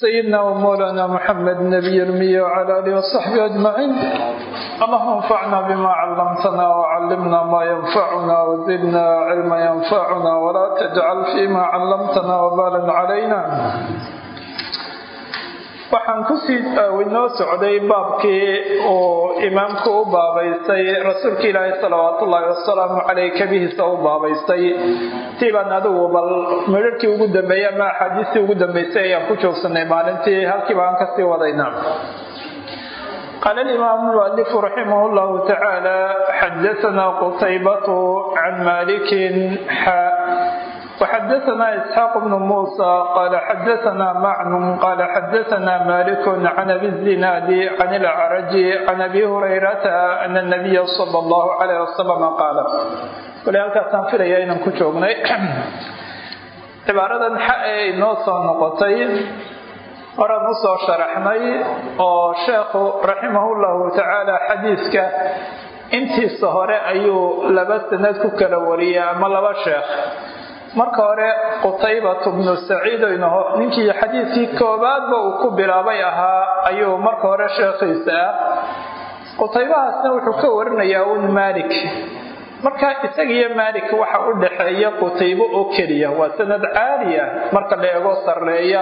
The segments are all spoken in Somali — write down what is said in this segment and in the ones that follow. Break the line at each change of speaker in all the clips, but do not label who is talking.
سيدنا ومولانا محمد النبي المية وعلى آله وصحبه أجمعين اللهم انفعنا بما علمتنا وعلمنا ما ينفعنا وزدنا علما ينفعنا ولا تجعل فيما علمتنا وبالا علينا waxaan kusii inoo socday baabkii uu imaamku u baabaystay rasuulka ilaahi salawaat ullaahi wasalaamu caleyh kabihiisa u baabaystay tii baan adigu bal midharhkii ugu dambeeyey ama axaadiistii ugu dambeysay ayaan ku joogsanay maalintii halkii baan kasii wadaynaa قال الإمام المؤلف رحمه الله تعالى حدثنا قتيبة عن مالك حاء وحدثنا إسحاق بن موسى قال حدثنا معن قال حدثنا مالك عن أبي الزناد عن الأعرج عن أبي هريرة أن النبي صلى الله عليه وسلم قال ولهذا تنفر يا كتوغني عبارة حق نوصى نقطي horan u soo sharaxnay oo sheekhu raximahullahu tacaala xadiiska intiisa hore ayuu laba sanad ku kala wariyay ama laba sheekh marka hore qutaybatu bnu saciid oynaho ninkii xadiidkii koobaadba uu ku bilaabay ahaa ayuu marka hore sheekhiisa ah qutaybahaasna wuxuu ka warinayaa un maalik. Marka isagiyo maalik waxa u dhaxeeya qutaybo oo keliya waa sanad caaliya marka la eego sarreeya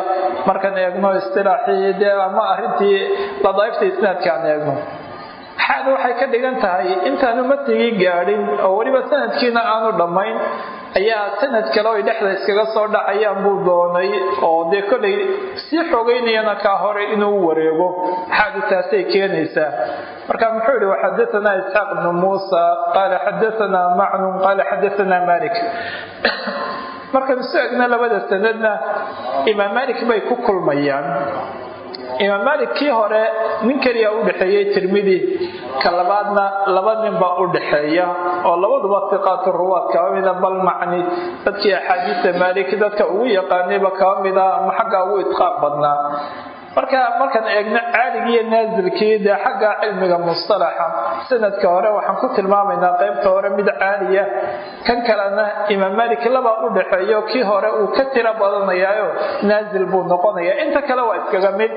markaan eegno istilaaxii dee ama arrintii ladaa'ifta isnaadkaan eegno. Xaada waxay ka dhigan tahay intaanu matigii gaadhin oo weliba sanadkiina aanu dhammayn ayaa sanad kale oy dhexda iskaga soo dhacayaan buu doonay oo dee kolay sii xogeynayana kaa hore inuu wareego. Xaadu taasay keenaysaa. Marka muxuu yihi waxadaanaa isxaaq bnu muusa qaala xadaanaa macnun qaala xadaanaa malik markaan isu egna labada sanadna imaam malik bay ku kulmayaan imaam malik kii hore nin keliya u dhexeeyey tirmidi ka labaadna laba nin baa u dhaxeeya oo labaduba siqaatu ruwaad kaba mida bal macni. Dadkii axaadiista maalik dadka ugu yaqaanayba kaba mida ama xagga ugu idqaaq badnaa marka markaan eegno caaligii iyo naasilkii dee xagga cilmiga mustalaxa sanadka hore waxaan ku tilmaamaynaa qaybta hore mid caaliya. Kan kalena imaam malik labaa u dhaxeeyo kii hore uu ka tiro badanayaayo naasil buu noqonaya inta kale waa iskaga mid.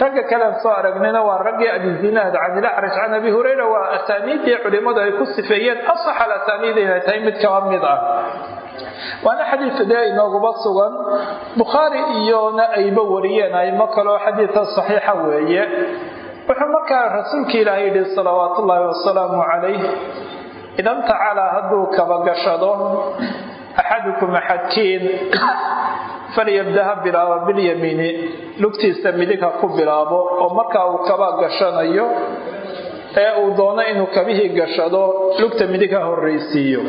Ragga kalean soo aragnayna waa raggii abizinaad can ilacraj can abi hureyra waa asaaniiddii culimmadu ay ku sifeeyeen asax al inay tahay mid kaba mid ah waana xadiid dee inooguba sugan. Bukhaari iyona ayba wariyeen aymo kaloo xadiidka saxiixa weeye. Wuxuu markaa rasuulka ilaahay yidhi salawaat ullaahi wasalaamu calayh. Idan tacaalaa hadduu kaba gashado axadukum axadkiin falyabda ha bilaabo bilyamiini lugtiisa midig ha ku bilaabo. Oo markaa uu kaba gashanayo ee uu doono inuu kabihii gashado lugta midig ha horraysiiyo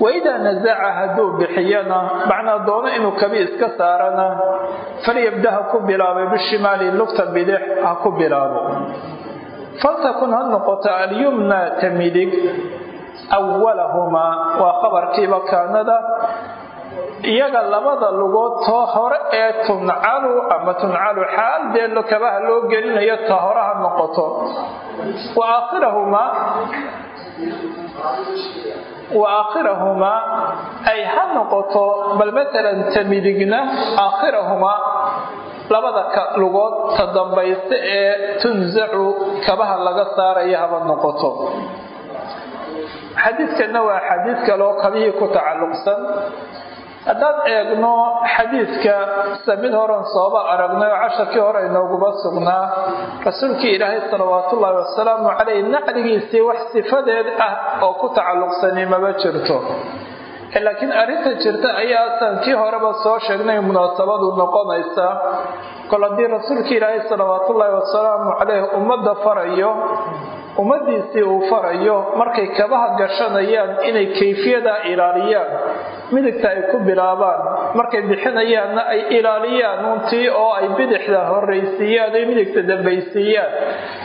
waidaa nasaca hadduu bixiyana macnaa doono inuu kabi iska saarana falyabda ha ku bilaabay bishimaali lugta bidix ha ku bilaabo faltakun ha noqoto alyumna ta midig awalahumaa waa qabarkiiba kaanada iyaga labada lugood too hore ee tuncalu ama tuncalu xaal dee kabaha loo gelinayo ta ha noqoto wa aakhirahumaa wa aakhirahumaa ay ha noqoto bal matalan ta midigna aakhirahumaa labada lugood ta dambaysta ee tunsacu kabaha laga saaraya haba noqoto. Xadiidkanna waa xadiid kaloo kabihii ku tacalluqsan haddaan eegno xadiidka samid horan sooba aragnay oo casharkii hore inooguba sugnaa rasuulkii ilaahay salawaatullaahi wasalaamu caleyh nacligiisii wax sifadeed ah oo ku tacalluqsani maba jirto. Laakiin arrinta jirta ayaa sankii horeba soo sheegnay munaasabadu noqonaysa kol haddii rasuulkii ilaahay salawaatullaahi wasalaamu caleyh ummadda farayo ummadiisii uu farayo markay kabaha gashanayaan inay kayfiyadaa ilaaliyaan midigta ay ku bilaabaan markay bixinayaanna ay ilaaliyaan untii oo ay bidixda horraysiiyaan ay midigta dambaysiiyaan.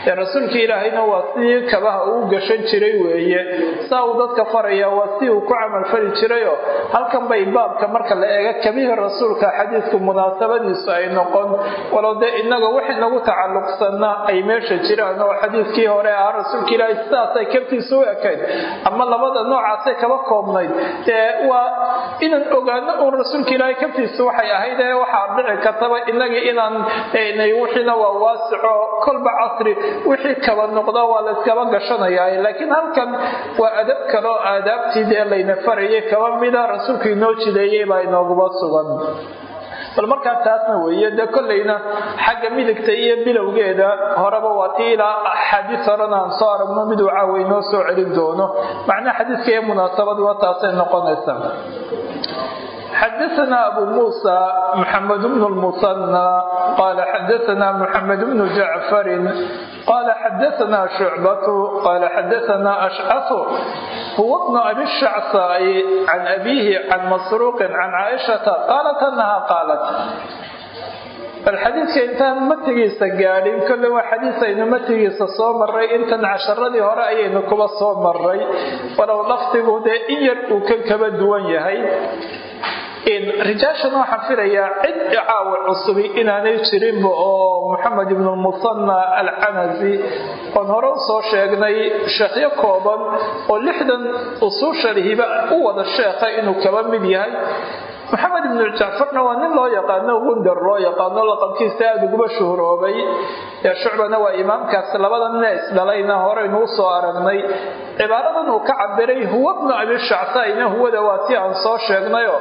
Ee rasuulka ilaahayna waa sidii kabaha uu gashan jiray weeye. Saa uu dadka faraya waa si uu ku camalfali jirayoo halkan bay baabka marka la eega kabihii rasuulka xadiidku munaasabadiisu ay noqon. Walow dee innaga wax inagu tacalluqsanna ay meesha jiraan oo xadiidkii hore ah rasuulka ilaahay sidaasay kabtiisa u ekayd. Ama labada noocaasay kaba koobnayd. Dee waa inaan ogaano uun rasuulka ilaahay kaftiisa waxay ahayd ee waxaa dhici kartaba inagii inaan wixiina waa waasico kolba casri wixii kaba noqda waa layskaba gashanayaa. Laakiin halkan waa adab kaleo aadaabtii dee layna farayay kaba mida rasuulku inoo jideeyey baa inooguba sugan bal markaa taasna weeye dee kollayna xagga midigta iyo bilowgeeda horeba waa tii ilaa axaadiis horena aan soo aragno miduu caawa inoo soo celin doono. Macnaha xadiiska iyo munaasabaduba taasay noqonaysa حدثنا abu muusa maxamed bnu lmusanna qaala xadaana maxamed bnu jacfarin qaala xadaana shucbatu qaala xadaana ashcasu huwa bnu abi shacsaai can abiihi can masruuqin can caaishata qaalat anaha qaalat bal xadiidka intaan matigiisa gaadhin kolle waa xadiis aynu matigiisa soo maray intan casharadii hore ayaynu kuba soo maray walow lafdigu dee in yar uu ka kaba duwan yahay rijaashan waxaan filayaa cid caawa cusubi inaanay jirinba oo moxamed ibn lmusanna alcanazi oon hore u soo sheegnay sheekhyo kooban oo lixdan usuushalihiba u wada sheekha inuu kaba mid yahay maxamed ibnu jacfarna waa nin loo yaqaano gundar loo yaqaano laqabkiisa aada uguba shuhuroobay shucbana waa imaamkaas labada nina isdhalayna horeynu u soo aragnay. Cibaaradan uu ka cabiray huwa bnu abishacsaina huwada waa tii aan soo sheegnayo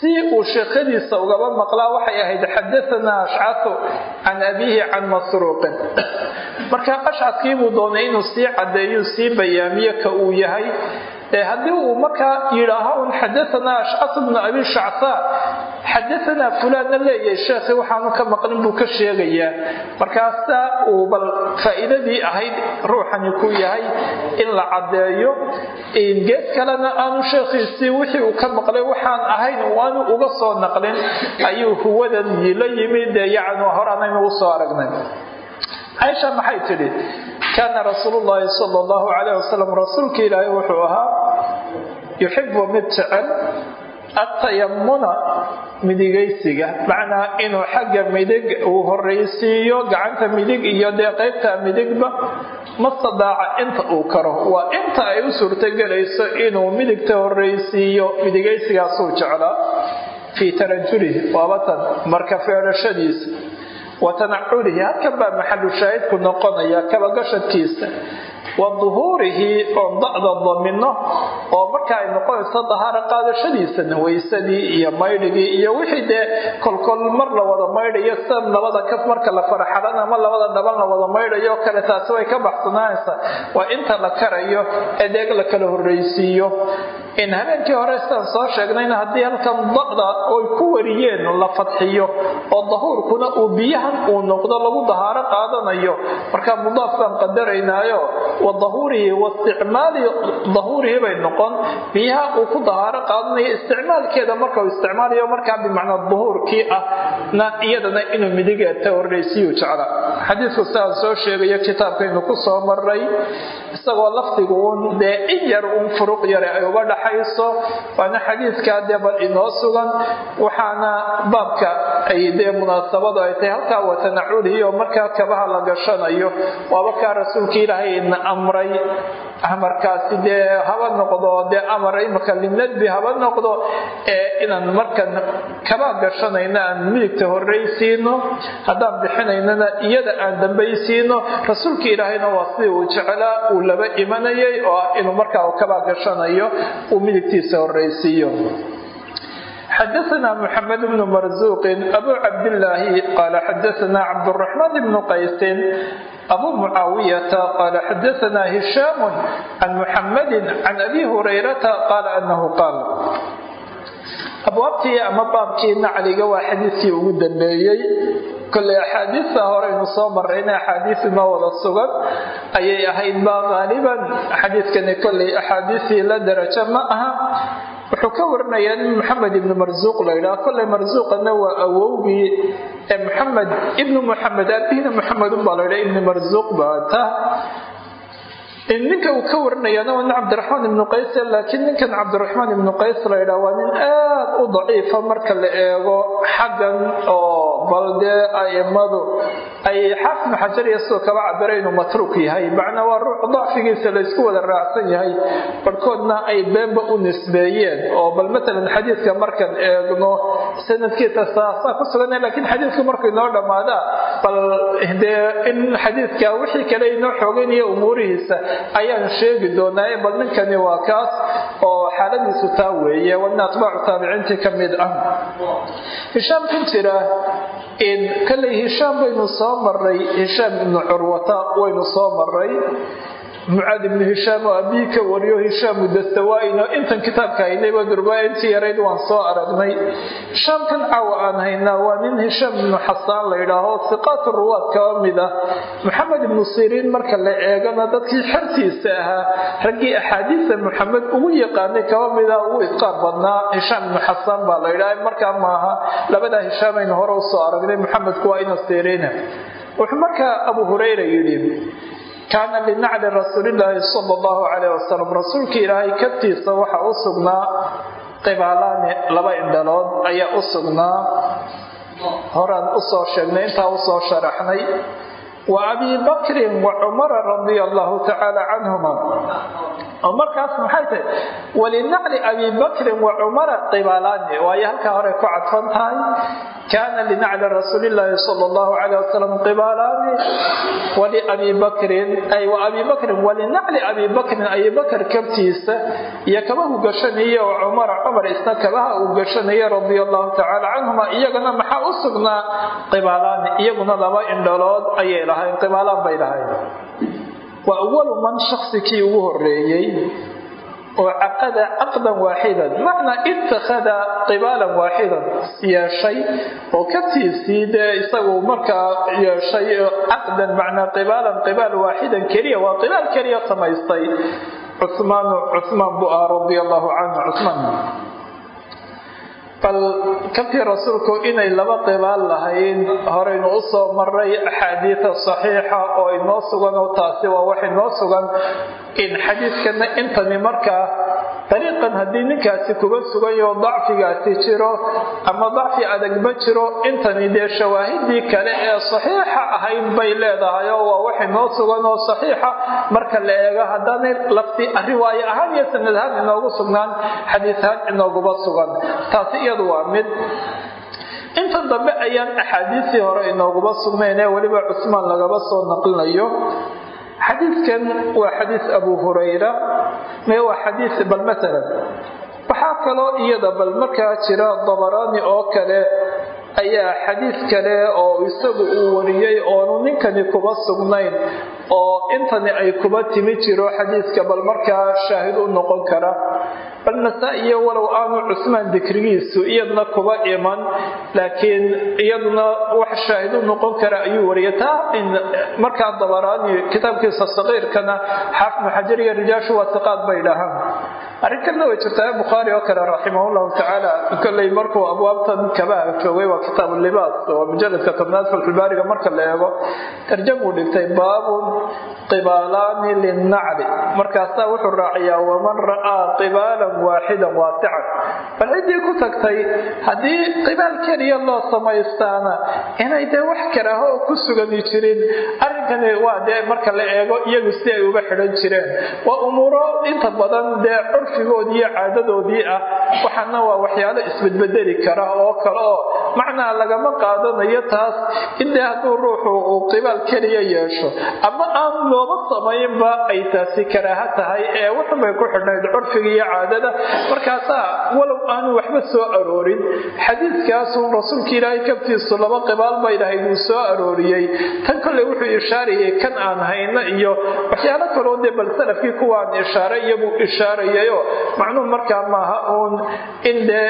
si uu sheekhadiisa ugaba maqlaa waxay ahayd xadaanaa ashcatu can abiihi can masruuqin. Marka ashcadkiibuu doonay inuu sii cadeeyo sii bayaamiyo ka uu yahay haddii uu markaa yidhaaho un xadaanaa ashcatu bnu abi shacsaa xadaanaa fulaanna leeyahay sheekhi waxaanu ka maqlin buu ka sheegayaa markaasaa uu bal faa'iidadii ahayd ruuxani ku yahay in la caddeeyo gees kalena aanu sheekhiisii wixii uu ka maqlay waxaan ahayn aanu uga soo naqlin ayuu huwadan la yimi dee yacni horaanaynu u soo aragnay. Caaisha maxay tidhi? Kaana rasuulu sala allahu calayh wasalam rasuulka ilaahay wuxuu ahaa yuxibu mid jecel atayamuna midigaysiga. Macnaa inuu xagga midig uu horraysiiyo gacanta midig iyo dee qaybta midigba mastadaaca inta uu karo. Waa inta ay u suurtogelayso inuu midigta horraysiiyo midigaysigaasuu jeclaa fii tarajulihi waabatan marka feedhashadiisa wa tanaculihi halkan baa maxalu shaahidku noqonaya kabagashadkiisa wa duhuurihi oon da'da damino oo marka ay noqonayso dahaaro qaadashadiisana waysadii iyo maydhigii iyo wixii dee kolkol mar la wada maydhayo sida labada kaf marka la faraxalan ama labada dhaban la wada maydhayo kale taasi way ka baxsanaanaysaa. Waa inta la karayo ee deeg la kala horraysiiyo habeenkii hore sidaan soo sheegnayna haddii halkan da'da oy ku wariyeen la fadxiyo oo dahuurkuna uu biyahan uu noqdo lagu dahaaro qaadanayo markaa mudaafkaan qadaraynaayo wa dahuurihi dahuurihi bay noqon. Biyaha uu ku dahaaro qaadanayo isticmaalkeeda marka uu isticmaalayo markaa bimacnaa duhuurkii ah na iyadana inuu midigeeta horraysiyu jecla. Xadiisku sidaan soo sheegayo kitaabkaynu ku soo maray isagoo lafdigu uun dee in yar uun furuq yare ay uga dhaxayso waana xadiidkaa dee bal inoo sugan waxaana baabka ay dee munaasabadu ay tahay halkaa watanaculihi oo markaa kabaha la gashanayo waaba kaa rasuulka ilaahay na amray amarkaasi dee haba noqdo dee amar imaka linadbi haba noqdo ee inaan markan kabaa gashanayna aan midigta horraysiino haddaan bixinaynana iyada aan dambaysiino rasuulka ilaahayna waa sidii uu jecelaa uu laba imanayay oo ah inuu markaa kabaa gashanayo uu midigtiisa horraysiiyo xadaana mxamed bnu marzuuqin abu cabdilaahi qaala xadaana cabduraxmaan bnu qaysin abu mucaawiyata qaala xadaana hishaamu can muxammadin can abi hurayrata qaala anahu qaal abwaabtii ama baabkii nacliga waa xadiiskii ugu dambeeyey koley axaadiista horeynu soo marayna axaadiis ma wada sugan ayay ahaydba qaaliban xadiiskani koley axaadiistii la darajo ma aha wuxuu ka warinayaa nin maxamed ibnu marsuuq la ydhaha kolley marsuuqana waa awowgii maxamed ibnu muxamed aabihina muxamedunbaa la ydhaha ibni marsuuq baa ta. Ninka uu ka warinayaana waa nin cabdiraxmaan ibnu qays laakiin ninkan cabdiraxmaan ibnu qays la ydhaha waa nin aad u daciifa marka la eego xaggan oo bal dee aimadu ay xafnu xajar iyo sidoo kaba cabira inuu matruuk yahay. Macnaa waa ruux dacfigiisa laysku wada raacsan yahay. Barhkoodna ay beenba u nisbeeyeen. Oo bal matalan xadiidka markaan eegno sanadkiisa saasaa ku sugan lakiin xadiidku markuu inoo dhammaadaa bal dee in xadiidka wixii kale inoo xoogeynaya umuurihiisa ayaan sheegi doonaa. Bal ninkani waa kaas oo xaaladiisu taa weeye wana atbaacu taabiciintii ka mid ah. Hishaam ku jira kalley hishaam baynu soo maray hishaam ibnu curwata waynu soo maray mucaad ibnu hishaam oo abii ka wariyo hishaamu dastawaaino intan kitaabka haynayba durba intii yarayd waan soo aragnay. Hishaamkan caawa aan haynaa waa nin hishaam ibnu xasaan la yidhaaho siqaatu ruwaad kaba mid ah. Maxamed ibnu siriin marka la eegana dadkii xertiisa ahaa raggii axaadiisa maxamed ugu yaqaanay kaba mid ah ugu idqaar badnaa hishaam ibnu xasaan baa la yidhaha markaa maaha labadaa hishaamaynu hore u soo aragnay maxamedku waa ina siriina. Wuxuu markaa abu hurayra yidhi kaana linacli rasuulilaahi sala allahu calayh wasalam rasuulka ilaahay kabtiisa waxaa u sugnaa qibaalaani laba indhalood ayaa u sugnaa. Horaan u soo sheegnay intaa u soo sharaxnay wa abii bakrin wa cumara radia allahu tacaala canhuma oo markaas maxay tahay walinacli abii bakrin wa cumara qibaalaani waayo halkaa hore ku cadfan tahay kaana linacli rasuulilaahi sala allahu calayh wasalam qibaalaani waliabii bakrin ay wa abii bakrin walinacli abii bakrin abii bakr kabtiisa iyo kabahu gashanaya oo cumara cumar isna kabaha uu gashanaya radia allahu tacaala canhuma iyagana maxaa u sugnaa qibaalaani iyaguna laba indhalood ayay lahayn qibaalaan bay lahayn. Waa awalu man shaksi ugu horeeyey oo caqada caqdan waaxidan macnaa ittakhada qibaalan waaxidan yeeshay oo kabtiisii dee isagu markaa yeeshay caqdan macnaa qibaalan qibaal waaxidan keliya waa qibaal keliya samaystay. Cumaanu cumaan bu radia allahu canhu cumaan bal kabtii rasuulku inay laba qibaal lahayn horeynu u soo maray axaadiida saxiixa oo inoo sugan oo taasi waa wax inoo sugan in xadiidkana intani markaa dariiqan haddii ninkaasi kuga suganyaho dacfigaasi jiro ama dacfi adag ma jiro intani dee shawaahidii kale ee saxiixa ahayd bay leedahay oo waa wax inoo sugan oo saxiixa. Marka la eego haddaanay lafti riwaayo ahaan iyo sanad ahaan inoogu sugnaan xadiis ahaan inooguba sugan. Taasi iyadu waa mid. Inta dambe ayaan axaadiistii hore inooguba sugnayn ee weliba cusmaan lagaba soo naqlinayo xadiidkan waa xadiis abu hurayra mee waa xadiis bal matalan waxaa kaloo iyada bal markaa jira dabaraani oo kale ayaa xadiis kale oo isagu uu wariyey oonu ninkani kuba sugnayn oo intani ay kuba timi jiro xadiiska bal markaa shaahid u noqon kara. Bal nasaa-iyo walow aanu cusmaan dikrigiisu iyadna kuba iman laakiin iyaduna wax shaahid u noqon kara ayuu wariyay taa markaa dabaraani kitaabkiisa saqiirkana xaafnu xajar iyo rijaashu waa siqaad bay dhahaan. Arrinkanna way jirtaa bukhaari oo kale raximahullahu tacaala kolley markuu abwaabtan kabaha joogay waa kitaab libaas oo mujaladka tobnaad falxulbaariga marka la eego tarjamuu dhigtay baabun qibaalaani linnacli markaasaa wuxuu raaciyaa waman ra'aa qibaalan waaxidan waasican. Bal ciddii ku tagtay haddii qibaal keliya loo samaystaana inay dee wax karaaho oo ku sugani jirin arrinkani waa dee marka la eego iyagu si ay uga xidhan jireen. Waa umuuro inta badan dee curfigoodii iyo caadadoodii ah waxaana waa waxyaalo isbedbedeli kara oo kale oo macnaa lagama qaadanayo taas in dee hadduu ruuxu uu qibaal keliya yeesho. Ama aan looba samaynba ay taasi karaaha tahay ee wuxunbay ku xidhnayd curfiga iyo caadada. Markaasaa walow aanu waxba soo aroorin xadiidkaasuu rasuulka ilaahay kabtiisu laba qibaal bay dhahayd uu soo arooriyey. Tan kolley wuxuu ishaarayay kan aan hayno iyo waxyaalo kaloo dee bal salafkii kuwaan ishaaray iyabuu ishaarayayo. Macnuhu markaa maaha uun in dee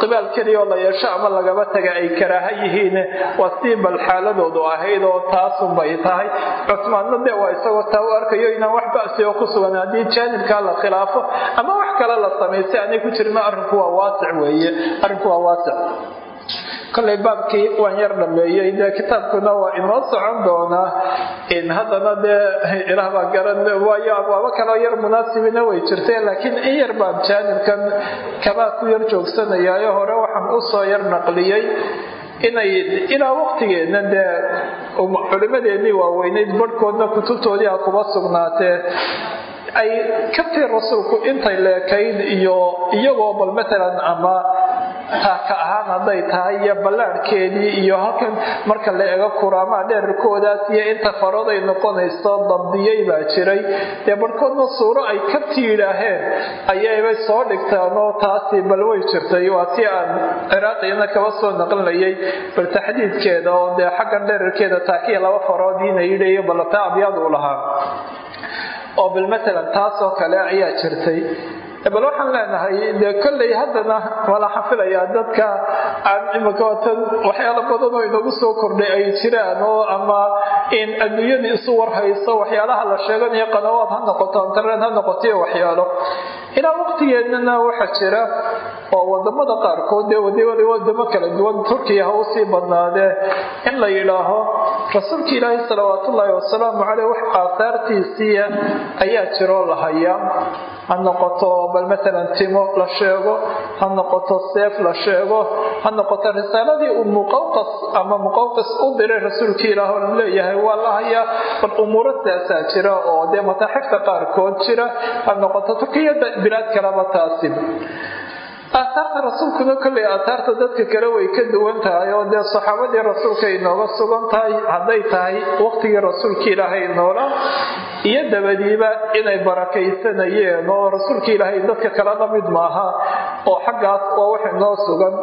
qibaal keliyaoo la yeesho ama lagaba taga ay karaaha yihiin waa sii bal xaaladoodu ahayd oo taasunbay tahay. Cusmaanna dee waa isagoo taa u arkayo inaan wax basi oo ku sugan haddii jaanibkaa la khilaafo ama wax kale la samaystay aanay ku jirno arrinku waa waasic weeye arrinku waa waasic kolay baabkii waan yar dhameeyey dee kitaabkuna waa inoo socon doonaa haddana dee ilaah garan waayo abwaabo kaleo yar munaasibina way jirtay laakiin in yar baan jaanibkan kabaa ku yar joogsanayaayo hore waxaan u soo yar naqliyey inay ilaa waqtigeedna dee culimadeennii waaweyneyd barhkoodna kutubtoodii ha kuba sugnaatee. Ay kabtii rasuulku intay leekayd iyo iyagoo bal matalan ama taaka ahaan hadday tahay iyo ballaadhkeedii iyo halkan marka la ego kuraamaa dheerarkoodaas iyo inta faroday noqonayso dabdiyey baa jiray. Dee barhkoodna suuro ay kabti yidhaaheen ayaybay soo dhigtaan oo taasi bal way jirtay. Waa tii aan ciraaqiyana kaba soo naqlinayay. Bal taxdiidkeeda oo dee xaggan dheerarkeeda taakiya laba faroodiina yidhayo balata abyaad uu lahaa. Oo bal matalan taasoo kale ayaa jirtay bal waxaan leenahay dee kolley haddana wala xafilayaa dadka aan imika watan waxyaalo badan oo inagu soo kordhay ay jiraan oo ama in adduunyadii isu warhayso waxyaalaha la sheeganayo qanawaad ha noqoto internet ha noqotoiyo waxyaalo. Ilaa waqtigeednana waxaa jira oo waddamada qaarkood dee wadamo kala duwan turkiya ha u sii badnaadee in la yidhaaho rasuulka ilaahi salawaatullaahi wasalaamu caleyh wax aahaartiisiiya ayaa jiroo la hayaa. Ha noqoto bal matalan timo la sheego. Ha noqoto seef la sheego. Ha noqoto risaaladii uu muqawqas ama muqawqas u diray rasuulka ilaah oo la leeyahay waa la hayaa. Bal umuuro saasaa jira oo dee mataaxifta qaarkood jira. Ha noqoto turkiyada bilaad kaleba taasi aataarta rasuulkuna kolley aataarta dadka kale way ka duwan tahay oo dee saxaabadii rasuulka ay nooga sugan tahay hadday tahay waqtigii rasuulka ilaahay noola iyo dabadiiba inay barakaysanayeen oo rasuulka ilaahay dadka kale la mid maaha oo xaggaas waa wax inoo sugan.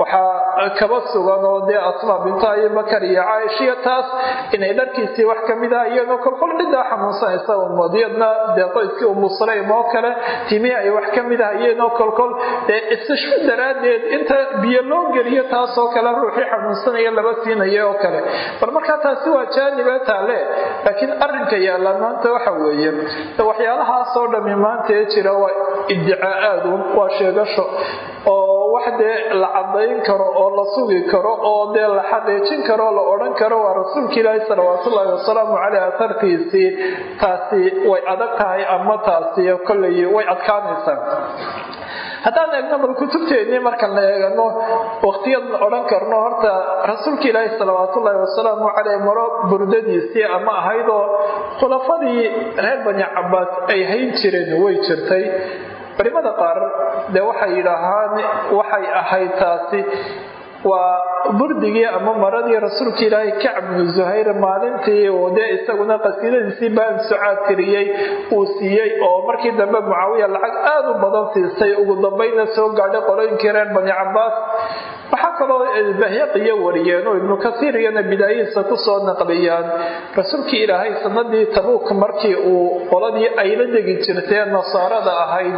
Waxaa kaba sugan oo dee asmaa binta abibakar iyo caaishiya taas inay dharkiisii wax ka mid ah iyadoo kolkol ciddaa xanuunsanaysa umadiyadna dee qoyskii umu sulaym oo kale timi ay wax ka mid ah iyadoo kolkol dee istishfo daraaddeed inta biyo loo geliyo taasoo kale ruuxii xanuunsanaya laba siinaya oo kale. Bal markaa taasi waa jaanibe taale laakiin arrinka yaalla maanta waxa weeye waxyaalahaasoo dhami maanta ee jira waa iddicaa'aadu waa sheegasho oo wax dee la cadayn karo oo la sugi karo oo dee la xaqiijin karo la odhan karo waa rasuulka ilaahi salawaatullaahi wasalaamu caleyh atarkiisii taasi way adag tahay ama taasi kolley way adkaanaysaa. Haddaan eegno bal kutubteennii markaan la eegano waqtiyadan odhan karno horta rasuulka ilaahi salawaatullaahi wasalaamu caleyh maro burdadiisii ama ahaydoo khulafadii reer bani cabaas ay hayn jireen way jirtay culimada qaar dee waxay yidhaahaan waxay ahayd taasi waa burdigii ama maradii rasuulka ilaahay kacb bnu zuhayr maalintii uu dee isaguna qasiidadiisii baan sucaad tiriyey uu siiyey oo markii dambe mucaawiya lacag aada u badan siisay. Ugu dambayna soo gaadhay qolooyinkii reer bani cabaas waxaa kaloo bahyaqiyo wariyeen oo ibnu kasiir iyana bidaayihiisa ku soo naqliyaan. Rasuulkii ilaahay sanadii tabuuk markii uu qoladii ay la degi jirtee nasaarada ahayd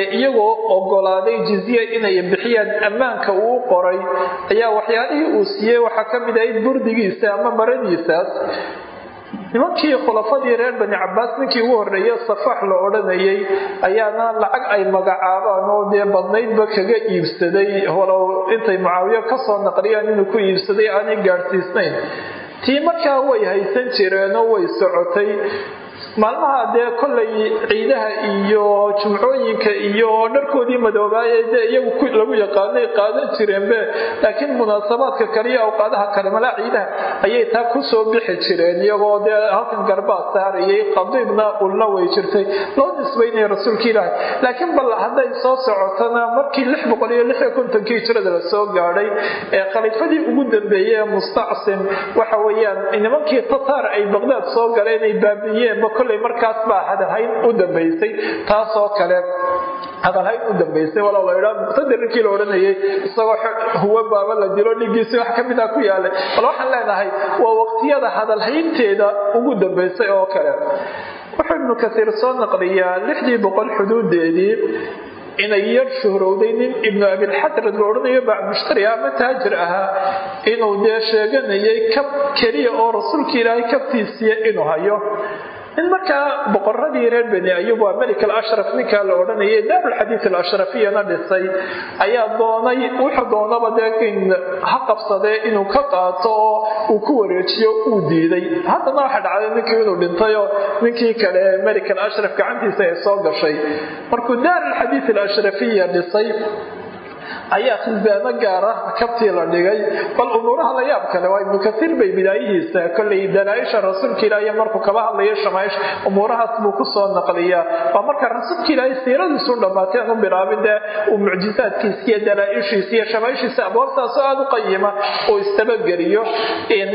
ee iyagoo ogolaaday jizye inay bixiyaan ammaanka uu qoray ayaa waxyaalihii uu siiyey. Waxaa ka mid ahayd burdigiisa ama maradiisaas nimankii khulafadii reer bani cabaas ninkii ugu horreeye safax la odhanayay ayaana lacag ay magacaabaan oo dee badnaydba kaga iibsaday. Walow intay mucaawiyo ka soo naqliyaan inuu ku iibsaday aanay gaadhsiisnayn tii markaa way haysan jireenoo way socotay maalmaha dee kollay ciidaha iyo jumcooyinka iyo dharkoodii madoobaaya dee iyagu lagu yaqaanay qaadan jireenbe laakiin munaasabaadka kale iyo awqaadaha kale malaa ciidaha ayay taa ku soo bixi jireen iyagoo dee halkan garbaa saarayay qadiibna ulna way jirtay loo nisbaynaya rasuulka ilaahi laakiin bal hadday soo socotona markii lix boqol iyo lix iyo kontonkii hijrada la soo gaadhay ee khaliifadii ugu dambeeyey ee mustacsim waxa weeyaan nimankii tataar ay baqdaad soo galeen ay baabiiyeenba kollay markaas baa hadalhayn u dambaysay taasoo kale hadalhayn u dambaysay walow la idhaa muqtadirkii la odhanayay isagoo huwa baaba la dilo dhigiisi wax ka mida ku yaalay bal waxaan leenahay waa waqtiyada hadalhaynteeda ugu dambaysay oo kale. Wuxuu ibnu kasiir soo naqliyaa lixdii boqol xuduudeedii inay yar shuhrowday nin ibnu abilxadrad la odhanayo bacmushtari ama taajir ahaa inuu dee sheeganayay kab keliya oo rasuulka ilaahay kabtiisiiya inuu hayo in markaa boqoradii reer beni ayub waa melik alashraf ninkaa la odhanayay daarulxadiid alashrafiyana dhisay ayaa doonay wuxuu doonaba dee ha qabsadee inuu ka qaato oo uu ku wareejiyo uu diiday. Haddana waxa dhacday ninkii inuu dhintayoo ninkii kale melik alashraf gacantiisa ay soo gashay. Markuu daarulxadiid alashrafiya dhisay ayaa khilbaano gaara kabtii la dhigay. Bal umuuraha la yaab kale waa ibnu kasiir bay bidaayihiisa kollay dalaaisha rasuulka ilaahiy markuu kaba hadlayo shamaa'ish umuurahaas buu ku soo naqliyaa waa marka rasuulka ilaahay siiradiisu dhammaatay aan u bilaabin dee uu mucjizaadkiisa iyo dalaaishiisa iyo shamaaishiisa abwaabtaasoo aada u qayima uu istabageliyo.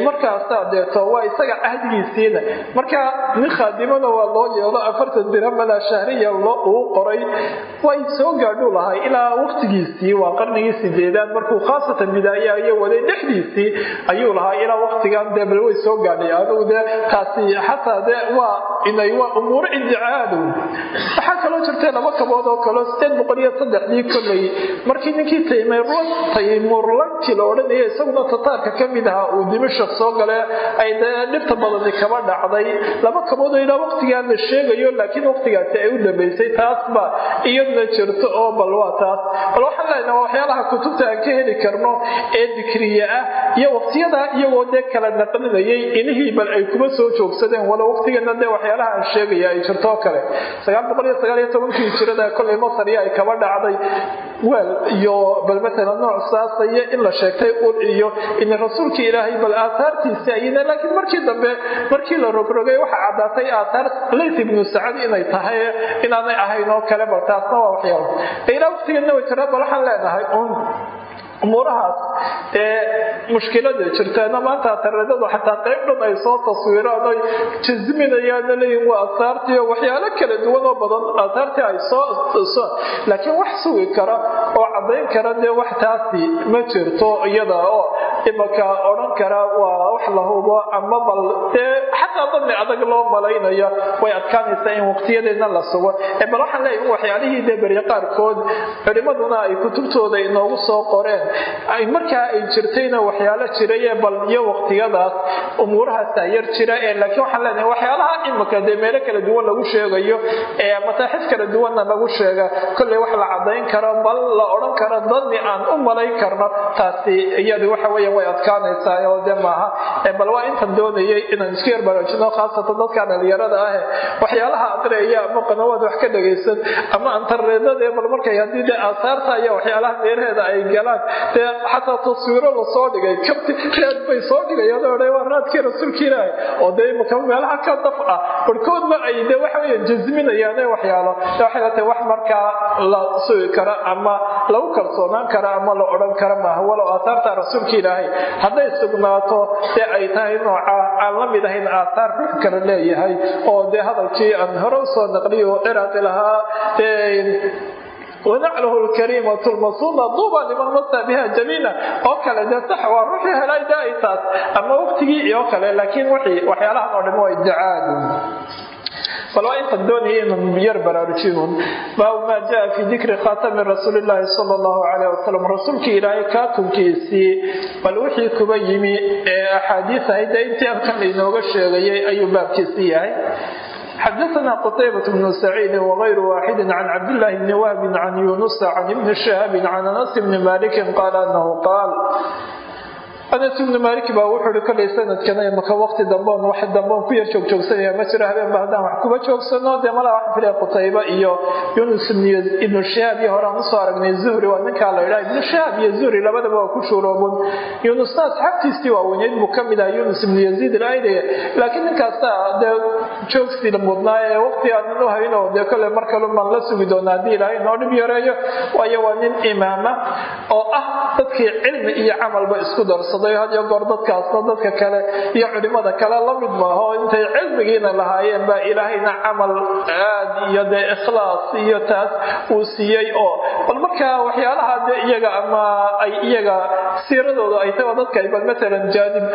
Markaasaa deeto waa isaga cahdigiisiina. Marka nin khaadimana waa loo yeelo afartan diramala shahriya uu qoray way soo gaadhuu lahay ilaa waqtigiisii waa qarnigii sideedaad markuu khaasatan bidaaya iyo waday dhexdiisii ayuu lahaa ilaa waqtigan dee way soo gaadhay adugu taasi xataa dee waa inay waa umuuro indicaadu waxaa kaloo jirtay laba kabood oo kaleo sideed boqol iyo saddexdii kollay markii ninkii taymurlanki la odhanaya isaguna tataarka ka mid ahaa uu dimashaq soo gale ay dee dhibta badani kaba dhacday. Laba kabood oo ilaa waqtigaa la sheegayo laakiin waqtigaasi ay u dambaysay taasba iyadna jirto oo bal waa taas bal waxaan leenaha waxyaalaha kutubta aan ka heli karno ee dikriya ah iyo waqtiyadaa iyagoo dee kala naqlinayay inihii bal ay kuma soo joogsadeen walo waqtigeena dee waxyaalaha aan sheegaya ay jirto oo kale. Tobankii jirada kollay masariya ay kaba dhacday. Weel iyo bal matalan nooc saasaya in la sheegtay ul iyo in rasuulka ilaahay bal aathaartiisi ayina laakiin markii dambe markii la rogrogay waxa caddaatay aathaar layt ibnu sacad inay tahay inaanay ahayn oo kale bal taasna waa waxyaalo. Ilaa waqtigeena way jira bal waxaan leenahay un umuurahaas ee mushkilada jirtaana maanta taradadu xataa qayb dhan ay soo taswiiraan oy jasminayaana leeyihiin waa waxyaalo kala duwan oo badan asaartii ay soo laakiin wax sugi kara oo caddayn kara dee wax taasi ma jirto iyada oo imanka odhan kara waa wax la hubo ama bal dee xataa dadni adag loo malaynayo way adkaanaysaa in waqtiyadeedna la sugo. Ee bal waxaan leeyahay waxyaalihii dee berye qaarkood culimaduna ay kutubtooda inoogu soo qoreen ay markaa ay jirtayna waxyaalo jiraye bal iyo waqtiyadaas umuurahaasa yar jira laakiin waxaan leenahay waxyaalaha imika dee meelo kala duwan lagu sheegayo ee mataaxif kala duwanna lagu sheega kolley wax la cadayn karo bal la odhan karo dadni aan u malayn karno taasi iyadu waxa weya way adkaanaysaa oo dee maaha bal waa intan doonayay inaan isku yar baraajino khaasatan dadka dhalinyarada ah waxyaalaha aqriaya ama qanawaad wax ka dhagaysan ama antareedada bal markay haddii dee aasaarta iyo waxyaalaha meelaheeda ay galaan dee xataa taswiiro la soo dhigay raad bay soo dhigayaan oo waa raadkii rasuulka oo dee imaka meelaha ka daf ah? Barkoodna ay dee waxa weya jasminayaane waxyaalo. Waxay wax markaa la sugi kara ama lagu kalsoonaan kara ama la odhan kara maaha. Walow aasaarta rasuulka ilaahay hadday sugnaato dee ay tahay nooca aan la mid ahayn aasaar ruux kale leeyahay. Oo dee hadalkii aan hore u soo naqliyo ciraaqi lahaa wanaclahu lkariimatu lmasuuna duuba liman masa biha jamiina oo kale dee sax waa ruuxii helay dee ay taas ama waqtigii iyo kale laakiin waxyaalahan oo dham waa iddicaadu bal waa intan doonaya inaan yar baraarujinun baabu maa jaa fi dikri khaatami rasuuli llaahi sala allahu calayh wasalam rasuulkii ilaahay kaatunkiisii bal wixii kuba yimi ee axaadiis ahayd xadaana بن bnu saciidin wagayru waaxidin can cabdillaahi بن wahbin can yuunusa can ibni shahaabin can anas بن maalikin qaala anahu qaal anas ibnu maalik baa wuxuu hi kolay sanadkana imaka waqti dambeon wax dambeon ku yar joogjoogsanaya ma jiro habeenba haddaan wax kuba joogsano dee malaa waxaan filaya qutayba iyo yunus ibnu shihaab iyo horaan u soo aragnay zuhri waa ninkaa la idhaha ibnu shihaab iyo zuhri labadaba waa ku shuuroobun yunusna asxaabtiisii waaweyneyd buu ka mid aha yunus ibnu yaziid ilaayde laakiin ninkaasa dee joogsi mudnaa ee waqti aanan u hayn dee kole mar kale maan la sugi doona haddii ilaahay noo dhib yareeyo waayo waa nin imaama oo ah dadkii cilmi iyo camalba isku darsaday hadiyo goor dadkaasna dadka kale iyo culimada kale la mid maaha intay cilmigiina lahaayeen baa ilaahayna camal aad iyo dee ikhlaas iyo taas uu siiyey oo bal markaa waxyaalaha dee iyaga ama ay iyaga siiradooda ay tahay dadka bal matalan jaanib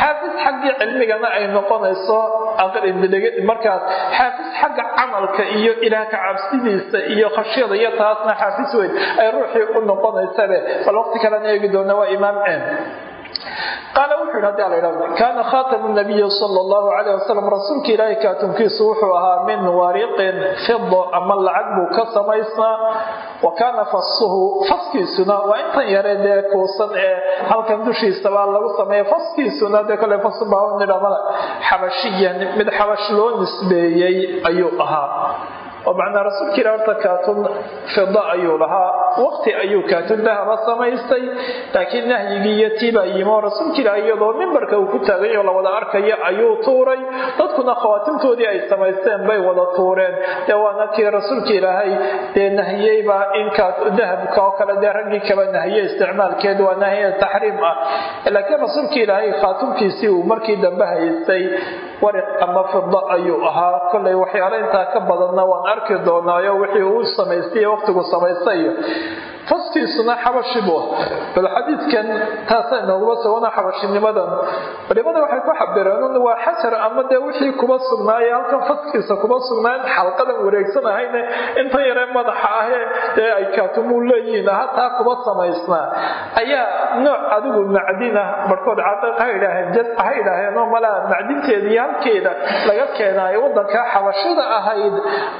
xaafis xaggii cilmigana ay noqonayso markaas xaafis xagga camalka iyo ilaah ka cabsidiisa iyo khashyada iyo taasna xaafis weyn ay ruuxii u noqonaysabe bal waqti kalena eegi doona waa imaam ceen qaala wuxuu yidhi haddii ala idhahdo kaana khaatamu nabiyi sala allahu calayh wasalam rasuulka ilaahay kaatunkiisu wuxuu ahaa min wariqin fido ama lacag buu ka samaysnaa. Wa kaana fasuhu faskiisuna waa intan yare dee kuusan ee halkan dushiisabaa lagu sameeya faskiisuna dee kole fasbaahnidhamada xabashiyan mid xabash loo nisbeeyey ayuu ahaa oo macnaa rasuulka ilah horta kaatun fida ayuu lahaa waqti ayuu kaatun dahaba samaystay laakiin nahyigii iyo tiibaa oo ilah iyadoo mimbarka uu ku taagayo la wada arkayo ayuu tuuray. Dadkuna khawaatimtoodii ay samaysteen bay wada tuureen. Dee waana kii rasuulka ilaahay dee nahiyeyba in dahabka oo kale dee raggii kaba nahiye isticmaalkeed waa nahiya taxriim ah. Laakiin rasuulka ilaahay khaatumkiisii uu markii dambe haystay wariq ama fida ayuu ahaa. Kollay waxyaalo intaa ka badanna waan arki doonaayo wixii uu samaystay waqtigu samaystayo faskiisuna xabashi buu bal xadiidkan taasa inooguma sugana xabashinimadan. Culimada waxay ku xabireen waa xajar ama dee wixii kuba sugnaaye halkan faskiisa kuba sugnaayn xalqadan wareegsan ahayne inta yaree madaxa ahee dee ay kaatumuu leeyihiin hataa kuba samaysnaa. Ayaa nooc adigu macdina barhkood cadiiq ha idhaaheen jad ha idhaaheenoo malaa macdinteeda iyo halkeeda laga keenaayo wadankaa xabashida ahayd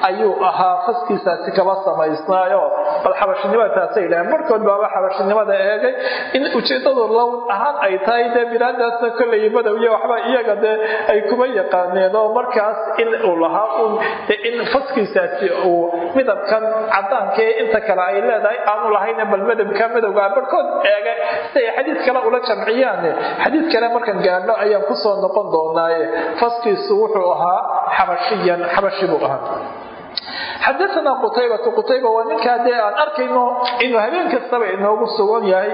ayuu ahaa faskiisaasi kaba samaysnaayo. Bal xabashinimadaas barhkood baaba xabashinimada eegay in ujeedadu lown ahaan ay tahay dee bilaadaasna kollay madow iyo waxba iyaga dee ay kuma yaqaaneen markaas in uu lahaa un in faskiisaasi uu midabkan cadaanka ee inta kale ay leedahay aanu lahayne bal madabka madowga barhkood eegay si ay xadiid kale ula jamciyaan xadiid kale markan gaadho ayaan ku soo noqon doonaaye faskiisu wuxuu ahaa xabashiyan xabashi buu ahaa xadaana qutaybatu qutayba waa ninkaa dee aan arkayno inuu habeen kastaba inoogu sugan yahay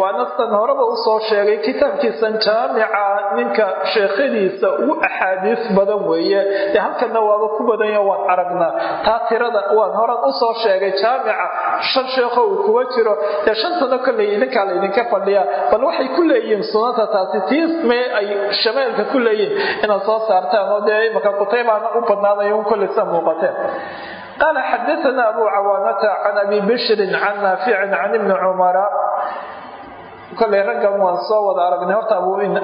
waana san horeba u soo sheegay kitaabkiisan jaamica ninka sheekhadiisa ugu axaadiis badan weeye dee halkana waaba ku badanya waan aragnaa taa tirada waan horan u soo sheegay jaamica shan sheekho uu kuwa jiro dee shantana kolley idinkaa laydinka fadhiya bal waxay ku leeyihiin sunanta taasi tiis mee ay shameelka ku leeyihiin inaad soo saartaan oo dee imaka qutaybaana u badnaadayo un kolley sa muuqateen qaala xadaana abuu cawaanata can abi bishrin can naaficin can ibni cumara koley raggan waan soo wada aragnay horta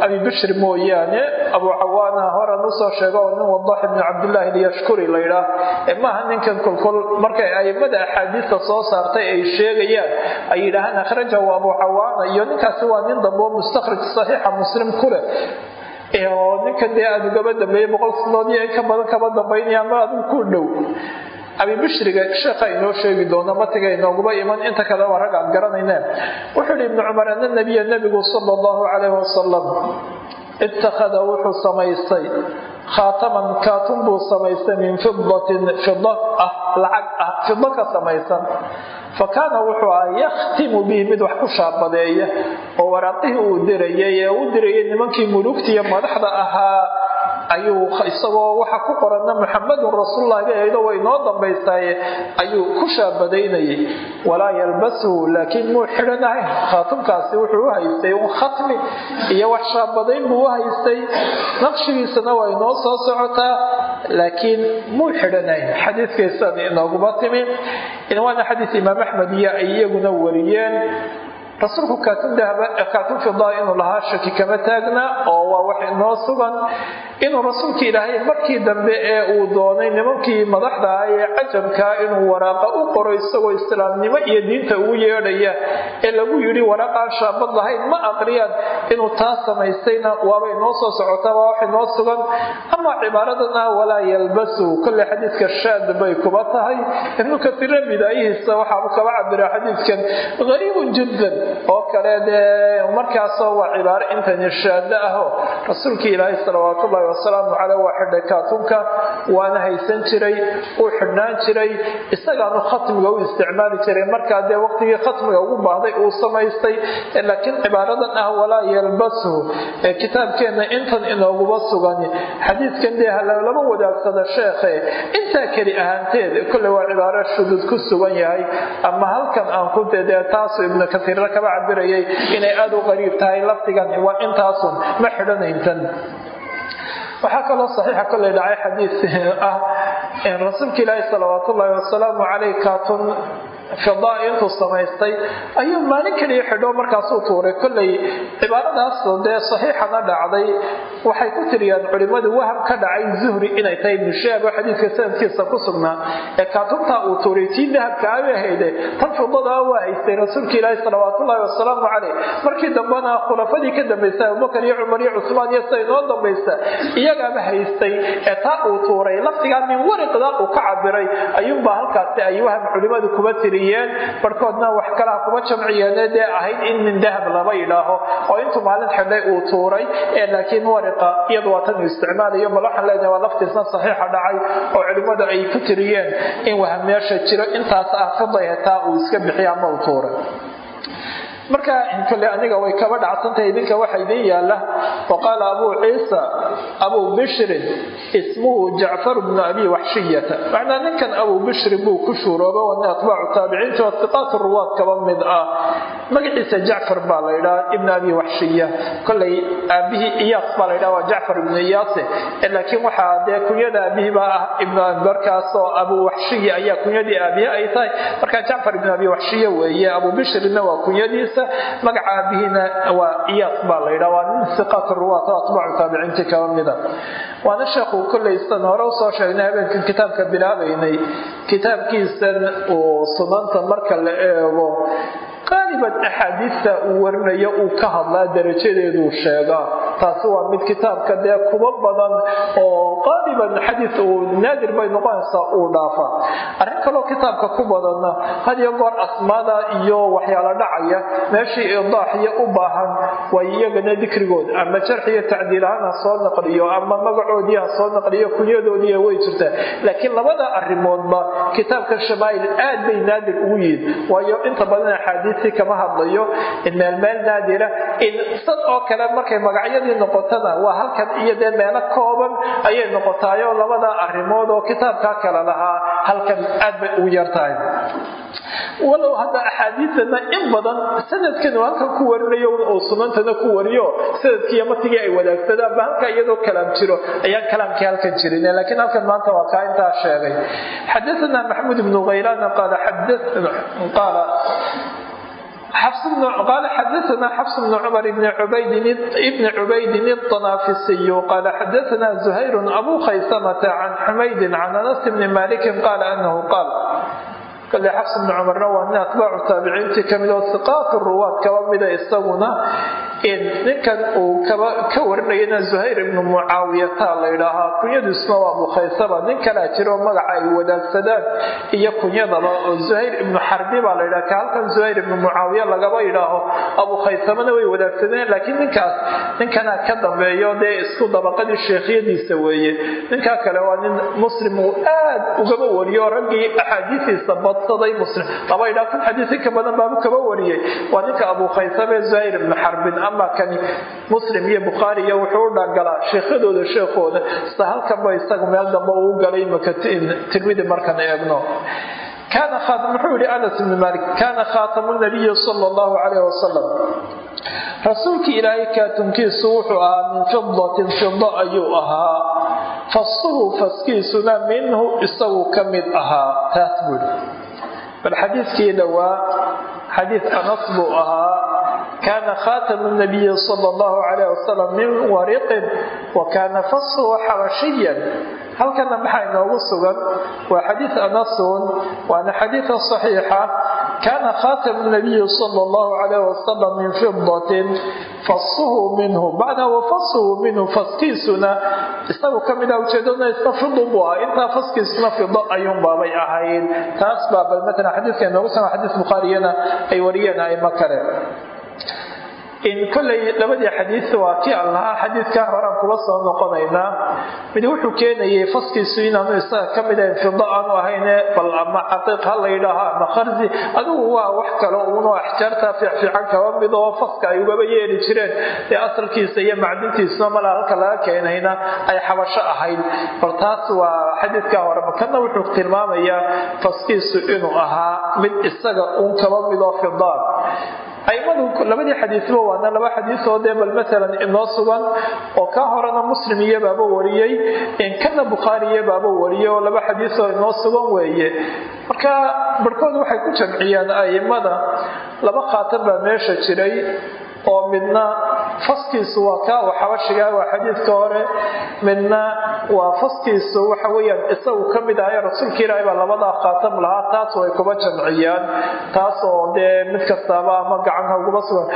abi bishri mooyaane abuu cawaana horan u soo sheego oo nin wadax ibnu cabdillaahi lyashkuri layidhaah maaha ninkan kolkol markay aimada axaadiista soo saartay ay sheegayaan ay yidhaahaan akhrajahu abuu cawaana iyo ninkaasi waa nin dambe oo mustakhrij saxiixa muslim ku leh oo ninkan dee aadugaba dambeeyey boqol soddood iyo in ka badan kaba dambaynaya ma adigu ku dhow abibishriga sheekha inoo sheegi doono matiga inooguma iman inta kale waa rag aan garanayne wuxuu ihi ibnu cumar ana nabiya nabigu sala allahu calayh wasalam ittakhada wuxuu samaystay. Khaataman kaatun buu samaystay min fidatin fida ah lacag ah fido ka samaysan. Fa kaana wuxuu ah yakhtimu bihi mid wax ku shaabadeeya oo waraaqihii uu dirayay ee u dirayay nimankii mulugtiiyo madaxda ahaa ayuu isagoo waxa ku qorana muxamadun rasuululahi eedo way noo dambaystaye ayuu ku shaabadaynayay walaa yalbasu laakiin muu xidhanahayn khaatumkaasi wuxuu u haystay un khatmi iyo wax shaabadayn buu u haystay. Naqshigiisana way noo soo socotaa. Laakiin muu xidhanayn? Xadiidkaysan inooguma timi. Waana xadiis imaam axmed iyo iyaguna wariyeen rasuulku kaatun fida inuu lahaa shaki kama taagna oo waa wax inoo sugan inuu rasuulka ilaahay markii dambe ee uu doonay nimankii madaxda ah ee cajamkaa inuu waraaqa u qoro isagoo islaamnimo iyo diinta ugu yeedhaya ee lagu yidhi waraaqaan shaabad lahayn ma aqriyaan inuu taa samaystayna waaba inoo soo socotaa waa wax inoo sugan. Ama cibaaradan ah walaa yalbasu. Kolley xadiidka shaad bay kuba tahay. Ibnu kasiirna bidaayihiisa waxaabu kaba cabira xadiidkan gariibun jiddan oo kale dee markaasoo waa cibaaro intani shaado aho. Rasuulka ilaahay salawaatullaahi wasalaamu caleyh waa xidhay kaatunka waana haysan jiray uu xidhnaan jiray isagaanu khatmiga u isticmaali jiray. Markaa dee waqtigii khatmiga ugu baahday uu samaystay laakiin cibaaradan ah walaa yalbasu ee kitaabkeenna intan inooguba sugan xadiidkan dee halolama wadaagsada sheekhe intaa keli ahaanteed kolley waa cibaaro shudud ku sugan yahay. Ama halkan aan ku dedee taasu ibnu kasiirna kaba cabirayay inay aada u qariib tahay lafdigan waa intaasun ma xidhanayntan. Waxaa kaloo saxiixa koley dhacay xadiis ah rasuulka ilaahi salawaatullaahi wasalaamu caleyh kaatun fidaa intuu samaystay ayuu maalin keliya xidho markaasuu tuuray. Kollay cibaaradaas dee saxiixana dhacday waxay ku tiriyaan culimmadu waham ka dhacay zuhri inay tahay ibnu shaab oo xadiidka sanadkiisa ku sugnaa. Ee kaatuntaa uu tuuray tii dahabka abay hayde tan fidadaa waa haystay rasuulka ilaahi salawaatullaahi wasalaamu caleyh markii dambena khulafadii ka dambaysay abubakar iyo cumar iyo cusmaan iyo sida inoo dambaysa iyagaaba haystay. Ee taa uu tuuray laftigaa min wariqda uu ka cabiray ayuunbaa halkaasi ay waham culimmadu kuba tiriyeen barhkoodna wax kalaha kuba jamciyeene dee ahayd in min dahab laba yidhaaho oo intuu maalin xidhay uu tuuray laakiin wariqa iyadu waa tan uu isticmaalayo bal waxaan leenahay waa laftiisna saxiixa dhacay oo culimmadu ay ku tiriyeen in waham meesha jiro intaas ah fidahe taa uu iska bixiy ama uu tuuray marka kole aniga way kaba dhacsantahay idinka waxa idin yaalla waqaala abuu ciisa abuu bishrin ismuhu jacfar bnu abi waxshiyata macnaa ninkan abuu bishrin buu ku shuurooba wana atbaacu taabiciinta oo hiqaat ruwaad kaba mid ah. Magaciisa jacfar baa la ydhaha ibn abi waxshiya kolay aabihii iyaas baa la ydhaha waa jacfar ibnu iyaase laakiin waxaa dee kunyada aabihii baa ah ibnu barkaas oo abuu waxshiya ayaa kunyadii aabihi ay tahay. Marka jacfar ibnu abi waxshiya weeye abuu bishrinna waa kunyadiisa magaca aabihiina waa iyaas baa la yidhaha waa nin siqaat ruwaat oo atbaacu taabiciintii kaba mida waana sheekhu kollaysan hore u soo sheegnay habeenkan kitaabka bilaabaynay. Kitaabkiisan uu sunanta marka la eego qaaliban axaadiista uu warinayo uu ka hadlaa darajadeeduu sheegaa. Taasi waa mid kitaabka dee kuba badan oo qaaliban xadiis uu naadir bay noqonaysaa uu dhaafa. Arrin kaloo kitaabka ku badanna had iyo goor asmaada iyo waxyaalo dhacaya meeshii idaaxiyo u baahan way iyagana dikrigood ama jarx iyo tacdiil ahaan ha soo naqliyo ama magacoodii ha soo naqliyo kunyadoodii way jirtaa laakiin labada arrimoodba kitaabka shamaa'il aad bay naadir ugu yihiin. Waayo inta badan axaadiistii kama hadlayo meelmeel naadira sad oo kale markay magacyadii noqotana waa halkan iyo meelo kooban ayay noqotaayo labada arrimood oo kitaabkaa kale lahaa halkan aad bay ugu yartahay walow hadda axaadiidana in badan sanadkan halkan ku warinayo oo sunantana ku wariyo sanadkiiyo matigii ay wadaagsadaan ba iyadoo kalaam jiro ayaan kalaamkii halkan jirin laakiin halkan maanta waa kaa intaa sheegay. Xadaana maxamuud ibnu khaylaan qaala xadana xabs bn cumar bn cubaydin iطanaafisiyu qaala xadaana zuhayrun abu khaysamata can xumaydin can anas bni malikin qaala anahu qaal kale xabs bn cumarna waa min atbaacu taabiciintii ka mid oo iqaat ruwaad kaba mida isaguna ninkan uu ka warinayana zuhayr ibnu mucaawiyata la ydhaahaa kunyadiisuna waa abukhaysaba nin kalaa jiro magaca ay wadaagsadaan iyo kunyadaba. Oo zuhayr ibnu xarbi baa la ydhaha ka halkan zuhayr ibnu mucaawiya lagaba yidhaaho abukhaysabana way wadaagsadeen laakiin ninkaas ninkanaa ka dambeeyo dee isku dabaqadii sheekhyadiisa weeye. Ninkaa kale waa nin muslim uu aad ugaba wariyo raggii axaadiistiisa badsaday muslim. Laba idhaa kun xadiisi ka badan baabu kaba wariyey. Waa ninka abukhaysaba ee zuhayr ibnu xarbin halkan baa kani muslim iyo bukhaariiyo wuxuu u dhaangalaa sheekhadooda sheekhooda. Ista halkanba isagu meel dambe uu galay imaka tirmidi markan eegno kaana muxuu yihi anas ibni malik kana khaatamu nabiyi sala allahu calayh wasalam rasuulkii ilaahay kaatunkiisu wuxuu ahaa min fidatin fido ayuu ahaa. Fassuhu faskiisuna minhu isagu ka mid ahaa. Taas buuri bal xadiidkii dhowaa xadiid anas buu ahaa kaana khaatamu nabiyi sala allahu calayh wasalam min wariqin wa kaana fasuhu xabashiyan halkana maxaa inoogu sugan waa xadiid anasun waana xadiidan saxiixa kaana khaatamu nabiyi sala allahu calayh wasalam min fidatin fasuhu minhu macnaa wafasuhu minhu faskiisuna isagu ka mida ujeedaduna isna fidu buu ah intaa faskiisuna fido ayuunbaabay ahayd taas baa bal matala xadiidka inoogu sugan xadiis bukhaariyana ay wariyeen aimo kale in kollay labadii xadiis waa kii aan lahaa xadiidkaa horaan kuba soo noqonaynaa. Mid wuxuu keenayay faskiisu inaanu isaga ka mid ahayn fido aanu ahayne bal ama caqiiq ha la yidhaaho ama kharsi adigu waa wax kale uunoo axjaarta fiicfiican kaba mid oo faska ay ugaba yeeli jireen. Ee asalkiisa iyo macdintiisuna malaa halka laga keenayna ay xabasho ahayd bal taas waa xadiidkaa hore makana wuxuu tilmaamayaa faskiisu inuu ahaa mid isaga uun kaba midoo fidaan aimadu labadii xadiisba waana laba xadiisoo dee bal maalan inoo sugan oo kaa horena muslim iyo baaba wariyey kana bukhaari iyo baaba wariyey oo laba xadiisoo inoo sugan weeye. Marka barhkood waxay ku jamciyeen aimada laba khaatam baa meesha jiray oo midna faskiisu waa kaa uu xabashiga waa xadiidka hore. Midna waa faskiisu waxa weyaan isagu ka mid ahay rasuulka ilaahay baa labadaa khaatam lahaa taas way kuba jamciyaan. Taas oo dee mid kastaaba ama gacanha uguma sugan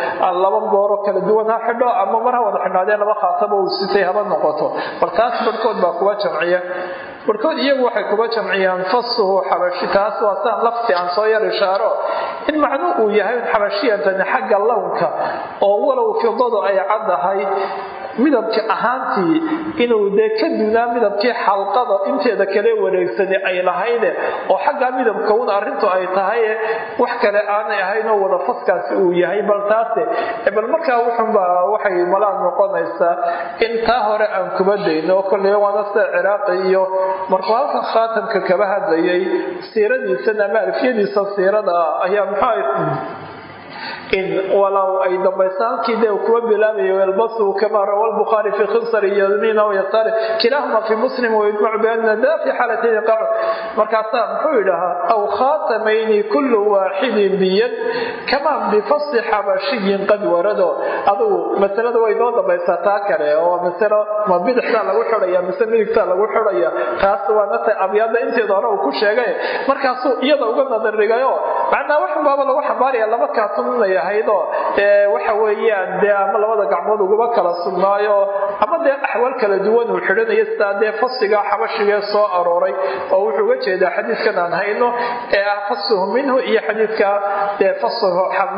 laba gooro kala duwan ha xidho ama mar ha wada xidhnaadeen laba khaatamo uu sitay haba noqoto. Bal taas barhkood baa kuba jamciya barhkood iyagu waxay kuba jamciyaan fasuhu xabashi taas waa saan lafti aan soo yar ishaaro in macnu uu yahay xabashiyantani xagga lownka oo walow fidadu ay caddahay midabki ahaantii inuu dee ka dunaa midabkii xalqada inteeda kale wareegsani ay lahayne oo xaggaa midabka un arrintu ay tahaye wax kale aanay ahayn oo wada faskaasi uu yahay bal taase. Bal markaa wuxunba waxay malaan noqonaysaa in taa hore aan kuba dayno kolley waana ciraaqi iyo markuu halkan khaatamka kaba hadlayay siiradiisan ama alfiyadiisa siirada ayaa in walow ay dambaysa halkii de kuwa bilaabayo yalbasu kama rawa lbukhaari fi khinsari yamiina wayasaari kilaahuma fi muslim wayujmacu biana da fi xaalatayn qacu markaasaa muxuu yidhahaa aw khaatamayni kullu waaxidin biyad kama bifasi xabashiyin qad warado adugu masalada way noo dambaysaa kale oo masalo ma bidixtaa lagu xidhaya mise midigtaa lagu xidhaya taas waana ta abyaada inteeda uu ku sheegay markaasuu iyada uga nadardhigayo macnaa wax baaba lagu xambaaraya laba kaatunay ahaydoo waxa weeyaan dee ama labada gacmood uguba kala sugnaayo ama dee axwaal kala duwan uu xidhanayo sidaa dee fasiga xabashigee soo arooray oo wuxuu uga jeedaa xadiidkan aan hayno ee ah fasuhu minhu iyo xadiidka dee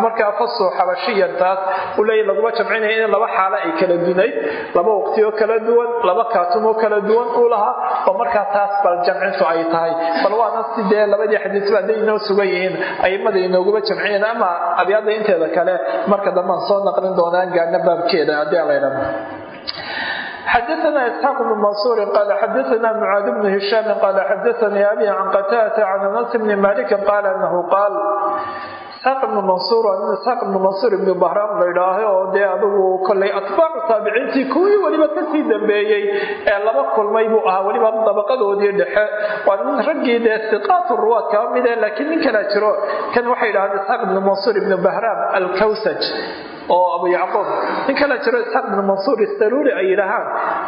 markaa fasuhu xabashiyan taas uu leeya laguma jamcinaya in laba xaalo ay kala dunayd laba waqtiyo kala duwan laba kaatumoo kala duwan uu lahaa oo markaa taas bal jamcintu ay tahay bal waana si dee labadii xadiisba hadday inoo sugan yihiin aimada inooguma jamciyeen ama abyaada inteeda kale marka dambaan soo naqlin doonaan gaadhna baabkeeda haddii aan la ydhahdo xdثna isxاaq بن maنصuر qال xdثna mعاad بن هiشhاm qال xdثnii abي can qtاdة can aنس بn mالك qال أنh qاal isxaaq ibnu mansuur waa nin isxaaq ibnu mansuur ibnu bahraam la idhaaho oo dee adugu kollay atbaacu taabiciintii kuwii weliba ka sii dambeeyey ee laba kulmay buu ahaa weliba dabaqadoodii dhexe. Waa nin raggii dee siqaatu ruwaad kaba mide laakiin nin jiro. Kan waxay idhahdeen isxaaq ibnu mansuur ibnu bahraam alkawsaj oo abu yacquub nin kala jiro isxaaq ibnu mansuur istaruuri ay yidhaahaan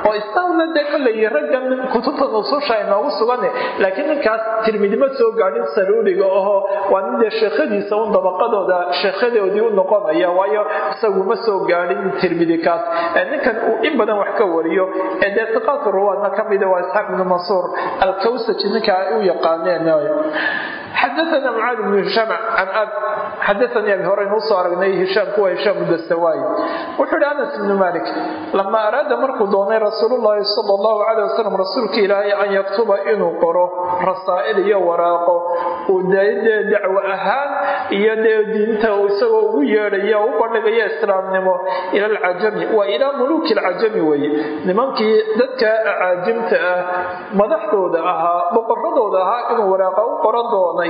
oo isaguna dee kollay raggan kutubta nusuusha ay noogu sugan laakiin ninkaas tirmidima soo gaadhin saruuriga aho waa nin dee sheekhadiisa un dabaqadooda sheekhadoodii u noqonaya waayo isagu ma soo gaadhin tirmidi kaas. Ninkan uu in badan wax ka wariyo ee dee siqaatu ruwaadna ka mida waa isxaaq ibnu mansuur alkawsaji ninka ay u yaqaaneen xadaana mucaad bnu hishaam xadaanii abi hore inuu soo aragnay hishaamku waa hishaam dastawaay wuxuu ihi anas ibnu malik lama araada markuu doonay rasuulullaahi sala allahu calay wasalam rasuulka ilaahay an yaktuba inuu qoro rasaa'il iyo waraaqo uu dee dacwo ahaan iyo dee diinta isagoo ugu yeedhaya u bandhigaya islaamnimo ila alcajami waa ilaa muluuki alcajami weye nimankii dadka acaajimta ah madaxdooda ahaa boqoradooda ahaa inuu waraaqa u qoran doonay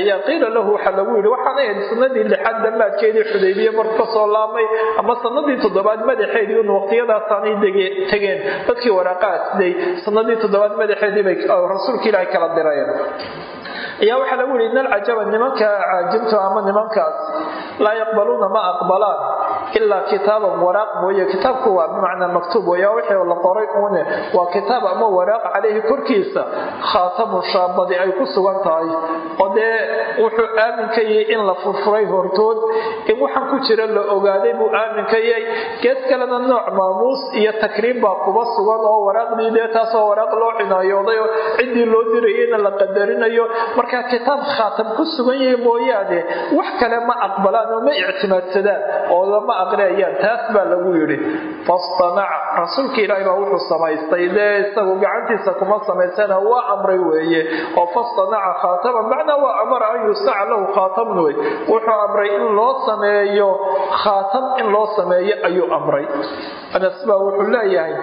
ayaa qiila lahu waxaa lagu yidhi waxaana ahayd sanadii lixaad dhammaadkeedii xudaybiye markuu ka soo laabmay ama sanadii toddobaad madaxeedii un waqtiyadaasaanay tegeen. Dadkii waraaqaha siday sanadii toddobaad madaxeedii bay rasuulka ilaahay kala direen ayaa waxaa lagu yidhi in alcajaba nimanka caajimta ama nimankaas laa yaqbaluuna ma aqbalaan ilaa kitaaban waraaq mooye. Kitaabku waa bimacnaa maktuub waya wixii la qoray uune waa kitaab ama waraaq caleyhi korkiisa khaatamun shaabadi ay ku sugan tahay. Oo wuxuu aamin yahay in la furfuray hortood in waxaan ku jira la ogaaday buu aamin yahay gees kalena nooc maamuus iyo takriim baa kuba sugan oo waraaqdii dee taasoo waraaq loo cinaayooday oo ciddii loo dirayeyna la qadarinayo marka kitaab khaatam ku sugan yahay mooyaane wax kale ma aqbalaan oo ma ictimaadsadaan oo lama aqriyayaan taas baa lagu yidhi fastanaca rasuulka ilaahi baa wuxuu samaystay dee isagu gacantiisa kuma samaysana waa amray weeye. Oo fastanaca khaataman macnaa waa amara an yustaca lahu khaatamun wey. Wuxuu amray in loo sameeyo khaatam in loo sameeyo ayuu amray anas baa wuxuu leeyahay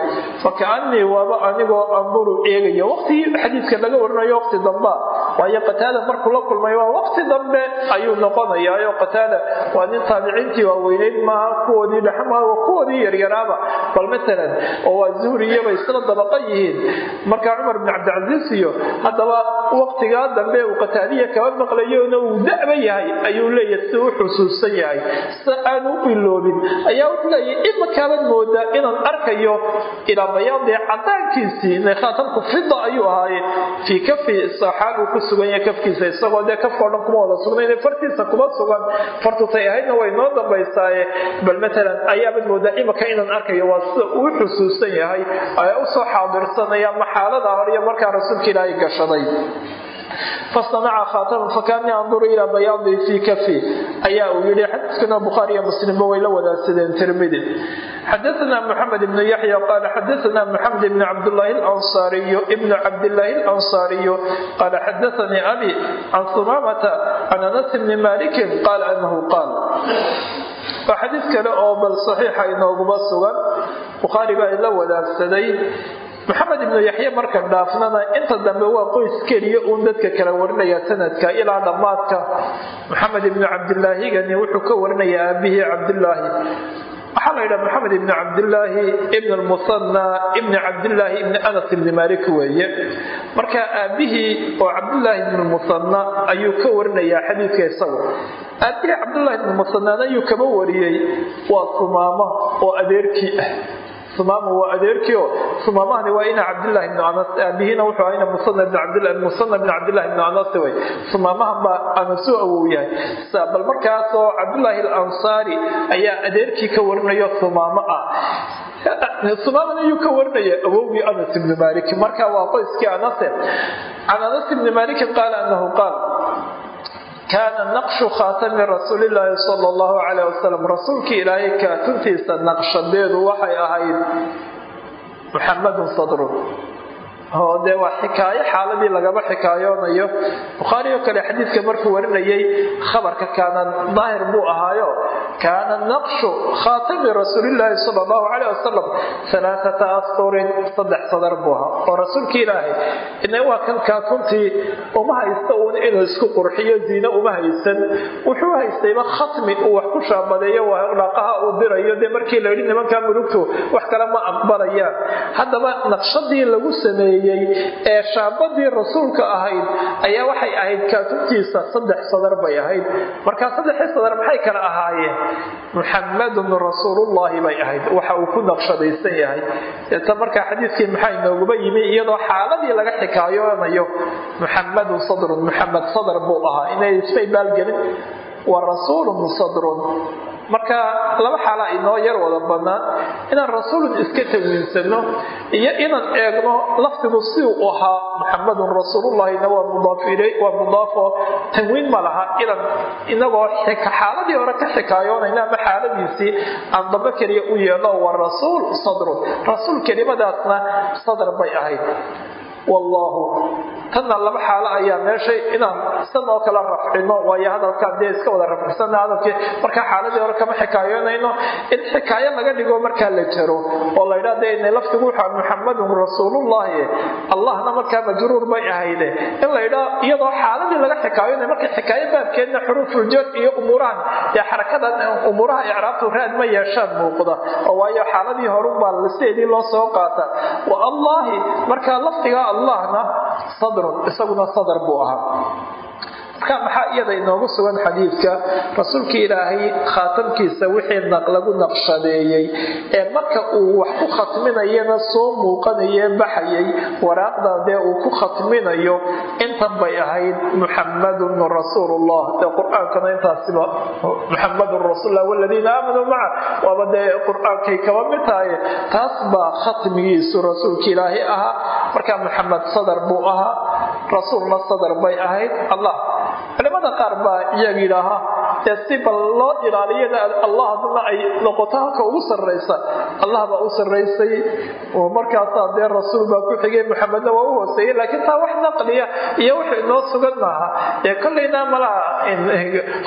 fakaanii waaba anigoo anduru eegaya. Waqtigii xadiidka laga warinayo waqti damba waayo qataada markuu la kulmay waa waqti dambe ayuu noqonayaa. Oo qataada waa nin taabiciintii waaweyneyd maaha kuwoodii dhexe waa kuwoodii yaryaraaba bal matalan oo waa zuhri iyaba isla dabaqa yihiin. Markaa cumar bin cabdilcasiis iyo haddaba waqtigaa dambe uu qataadiya kaba maqlayona uu da'ba yahay ayuu leeyahay si u xusuusan yahay. Si aanu u iloobin ayaa wuxuu leeyahay imakaabad moodaa inaan arkayo ilaa bayaadii cadaankiisii khaatamku fida ayuu ahaaye fii kafi saxaal uu ku sugan yahay kafkiisa isagoo dee kafkao dhan kuma wada sugnayn fartiisa kuma sugan. Fartutay ahaydna way noo dambaysaaye. Bal matalan ayaabad moodaa imaka inaan arkayo waa sida uu xusuusan yahay ayaa u soo xaadirsanaya maxaalada hor markaa rasuulka ilaahay gashaday fasanaca khaataman fakaanii anduru ilaa bayaadii fii kafi ayaa uu yihi xadiiskana bukhaariiyo muslimba way la wadaagsadeen tirmidi xadaana moxamed ibnu yaxya qaala xadaana moxamed ibn cabdilaahi alansaariyu ibnu cabdilaahi alansaariyu qaala xadaanii abi can sumaamata can anas bni malikin qaala anahu qaal waa xadiis kale oo bal saxiixa inooguma sugan bukhaari baa la wadaagsaday maxamed ibnu yaxye marka dhaafnana inta dambe waa qoys keliya uun dadka kala warinaya sanadka ilaa dhammaadka. Maxamed ibnu cabdilaahigani wuxuu ka warinayaa aabihii cabdilaahi waxaa la yidhaha maxamed ibni cabdilaahi ibn lmusanna ibni cabdilaahi ibni anas ibni malik weeye. Marka aabihii oo cabdilaahi ibn lmusanna ayuu ka warinayaa xadiidka isagu. Aabihii cabdilaahi ibn musanana ayuu kaba wariyey waa sumaamo oo adeerkii ah sumaama waa adeerkii oo sumaamahani waa ina cabdillahi ibnu anas aabihiina wuxuu ahayna musana bn cabdillahi ibnu anas way. Sumaamahan baa anasu awow yahay bal markaasoo cabdullaahi alansaari ayaa adeerkii ka warinayo sumaamo ah. Sumaaman ayuu ka warinaya awowgii anas ibni malik marka waa qoyskii anase. Can anas ibni malikin qaala anahu qaal kaana naqshu khaatami rasuulilaahi sala allahu calayh wasalam rasuulkii ilaahay kaatuntiisa naqshadeedu waxay ahayd muxamadun sadrun oo dee waa xikaayo xaaladii lagaba xikaayoonayo bukhaarioo kale xadiidka markuu warinayay khabarka kaana daahir buu ahaayo kaana naqshu khaatami rasuulilaahi sala allahu calayh wasalam alaaata asturin saddex sadar buu ahaa. Oo rasuulkii ilaahay ina waa kan kaatuntii uma haysta uun inuu isku qurxiyo ziine uma haysan. Wuxuu haystayba khatmi uu wax ku shaabadeeyo dhaqaha uu dirayo dee markii la yidhi nimankaa mulugtu wax kale ma aqbalayaan. Haddaba naqshadii lagu sameeyey ee shaabadii rasuulka ahayd ayaa waxay ahayd kaatuntiisa saddex sadar bay ahayd. Markaa saddexii sadar maxay kala ahaayeen? Muxamadun rasuulullaahi bay ahayd. Waxa uu ku naqshadaysan yahay. Ta markaa xadiidkii maxaa inooguba yimi iyadoo xaaladii laga xikaayoonayo muxamadun sadrun muxamed sadr buu ahaa. Inay ismay baalgelin wa rasuulun sadrun marka laba xaalaa inoo yar wada banaan inaan rasuulun iska tawiinsano iyo inaan eegno lafdigu si uu ahaa muxamadun rasuulullahina waa mudaafwaa mudaafo tanwiin ma laha inaan inagoo xaaladii hore ka xikaayoonayna ama xaaladiisii aan dambe keliya u yeelno wa rasuul sadrun. Rasuul kelimadaasna sadr bay ahayd wallaahu tanna laba xaalo ayaa meeshay inaan san oo kale rafcino waayo hadalkaa dee iska wada rafcisana hadalkii. Markaa xaaladii hore kama xikaayoonayno in xikaayo laga dhigo markaa la jaro oo la ydhaa de lafdigu waxaa muxamadun rasuulullaahi. Allahna markaa majruur bay ahayde. In la ydhaa iyadoo xaaladii laga xikaayoonay markay xikaayo baabkeedna xuruufuljood iyo umuurahan dee xarakadan umuuraha icraabtu raad ma yeeshaan muuqda. Oo waayo xaaladii horunbaa sideedii loo soo qaata. Wa allaahi markaa lafdiga allahna sadrun isaguna sadar buu ahaa marka maxaa iyada inoogu sugan xadiidka? Rasuulka ilaahay khaatamkiisa wixii lagu naqshadeeyey. Ee marka uu wax ku khatminayana soo muuqanaye baxayay waraaqda dee uu ku khatminayo intan bay ahayd muxamadun rasuulullah. Dee qur'aankana intaasiba muxamadun rasuullah waladiina aamanuu maca waaba dee qur'aankay kaba mid tahay. Taas baa khatmigiisu rasuulka ilaahay ahaa. Marka muxamed sadar buu ahaa rasuulna sadar bay ahayd. Allah culimada qaar baa iyaga yidhaaha dee si bal loo ilaaliyana allah haddana ay noqoto halka ugu sarraysa. Allah baa u sarraysay oo markaasaa dee rasuul baa ku xigay maxamedna waa u hooseeyey laakiin taa wax naqliya iyo wax inoo sugan maaha. Dee kollayna malaha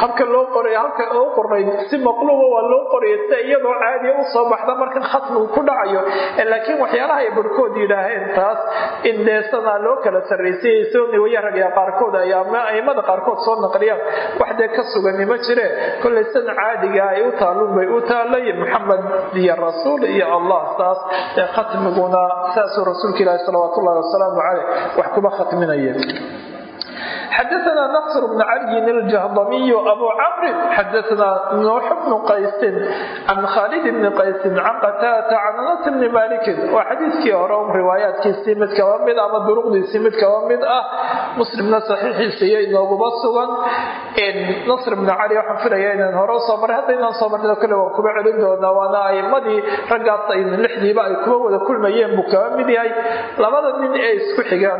habka loo qoray halka loo qornay si maqluuba waa loo qoraya si iyadoo caadiya u soo baxda markan khatmigu ku dhacayo. Laakiin waxyaalaha ay barhkood yidhaaheen taas in dee sanaa loo kala sarraysay soo niwaya ragaya qaarkood ay aimada qaarkood soo naqliyaan wax dee ka sugani ma jire. Kollay sana caadiga ay u taalun bay u taalay maxamed iyo rasuul iyo allah saas ee khatmiguna saasuu rasuulka ilaahi salawaat ullahi wasalaamu caleyh wax kuma khatminaya xadaana nasr bn caliyin aljahdamiy abu camrin xadaana nuux bnu qaysin can khaalid bni qaysin can qataata can anas bni malikin waa xadiiskii hore riwaayaadkiisii mid kaba mid ama duruqdiisii mid kaba mid ah muslimna saxiixiisa iyo inooguba sugan nasr bni cali waxaan filaya inaan hore u soo maray hadda inaan soo marnino kale waan kuma celin doonaa waana aimmadii raggaas ayna lixdiiba ay kuma wada kulmayeen buu kaba mid yahay labada nin ee isku xigaa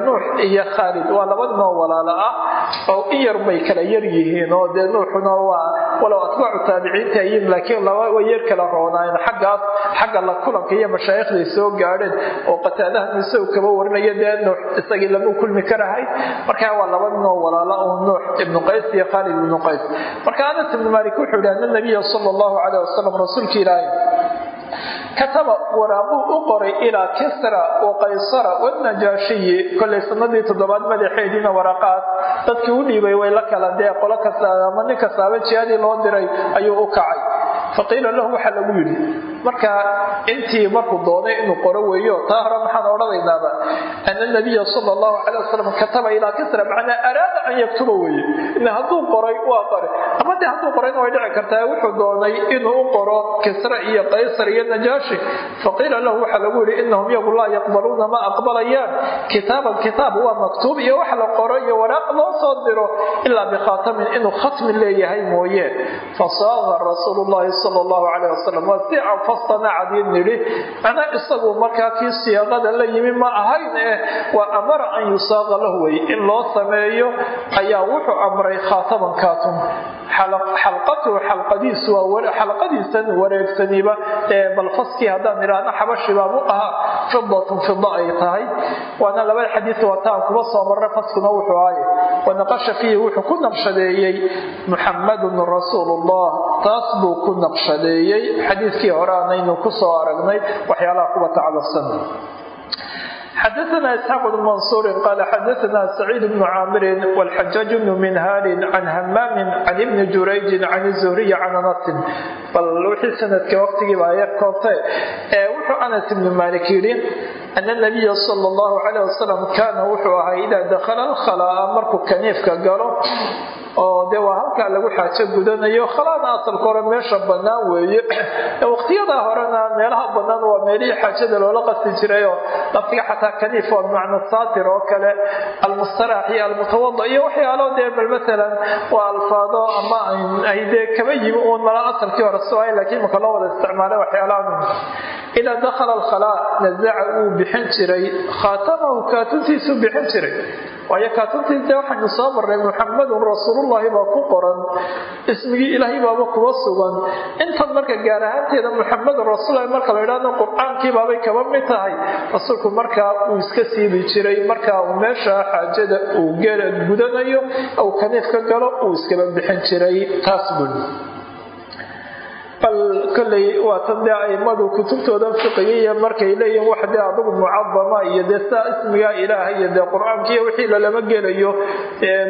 oo in yar bay kala yar yihiin oo dee nuuxuna waa walow atbaacu taabiciinta yiin laakiin way yar kala roonaayeen. Xaggaas xagga la kulanka iyo mashaayikhday soo gaadheen oo qataadaha mise uu kaba warinaya dee nuux isagii lama kulmi karahay. Markaa waa laba nin oo walaala oo nuux ibnu qays iyo khaalid ibnu qays. Marka anas ibnu maalik wuxuu yihi ana sala allahu caleyh wasalam rasuulka ilaahay kataba waraabuu u qoray ilaa kisra wa qaysara wanajaashiyi kolay toddobaad madaxeediina waraqaad dadkii u dhiibay way la kala dee qolo kasta ama nin kastaaba jihadii loo diray ayuu u kacay. Faqiila lahu waxaa lagu yidhi marka intii markuu doonay inuu qoro weeyo taa hore odhanaynaaba? Ana nabiya sala allahu calay wasalam kataba ilaa kisra macnaa araada an yaktuba weeye ina hadduu qoray waa qore ama dee hadduu qorayna way dhici kartaa wuxuu doonay inuu u qoro kisra iyo qaysar iyo najaashi. Faqiila lahu waxaa lagu yidhi inahum yagu laa yaqbaluuna ma aqbalayaan. Kitaaban kitaab waa maktuub iyo wax la qoro iyo waraaq loo soo diro ilaa bikhaatamin inuu khatmi leeyahay mooye. Fasaaga rasuulu llahi sala allahu caleyh wasalam waa si anfastana cadiin nidhi macnaa isagu markaa kii siyaaqada la yimi ma ahayn eh waa amara an yusaaqa lahu wey in loo sameeyo ayaa wuxuu amray khaataman kaatum xalqatuhu xalqadiisu xalqadiisan wareegsaniba ee balfaskii haddaan idhaahno xabashibaa u ahaa. Fidatun fida ay tahay. Waana labada xadiis wataan kuba soo marra faskuna wuxuu ahay wanaqasha fiihi wuxuu ku naqshadeeyey muxamadun rasuulullah taas buu ku naqshadeeyey xadiiskii hore dheeraanaynu ku soo aragnay waxyaalaha kuwa tacabsan xadana isxaaq bn mansuuri qaala xadana saciid bnu caamirin wlxajaaj bnu minhaalin can hamaamin can ibni jurayjin can zuhriyi can anasin bal wixii sanadka waqtigiiba aya koobta ee wuxuu anas ibnu maalik yidhi ana nabiya sal llahu caleyh wasalam kaana wuxuu ahaa idaa dakhala alkhalaa markuu kaniifka galo oo de waa halkaa lagu xaajo gudanayo. Khalaana asalka hore meesha bannaan weeye. Waqtiyadaa horena meelaha bannaan waa meelihii xaajada loola qasti jirayoo laftiga xataa kaniif waa bimacna saatir oo kale almustaraax iyo almutawada iyo waxyaalo dee bal maalan waa alfaado ama ay dee kaba yimi uun mala asalkii hore suay laakiin marka loo wada isticmaalay waxyaalaha idaa dakhala alkhalaa nazaca uu bixin jiray. Khaatamahu kaatuntiisuu bixin jiray waayo kaatuntiis dee waxaynu soo marnay muxamadun rasuulullahi baa ku qoran ismigii ilaahay baaba kuba sugan. Intan marka gaar ahaanteeda muxamadun rasuullahi marka la idhahdo qur'aankii baabay kaba mid tahay. Rasuulku markaa uu iska siibi jiray marka uu meesha xaajada uu gudanayo uu kaniif ka galo uu iskaba bixin jiray. Taas bal koley waa tan dee aimadu kutubtoodan fiqigiiyo markay leeyihiin wax dee adugu mucadama iyo dee saa ismigaa ilaaha iyo dee qur'aankiiyo wixii lalama gelayo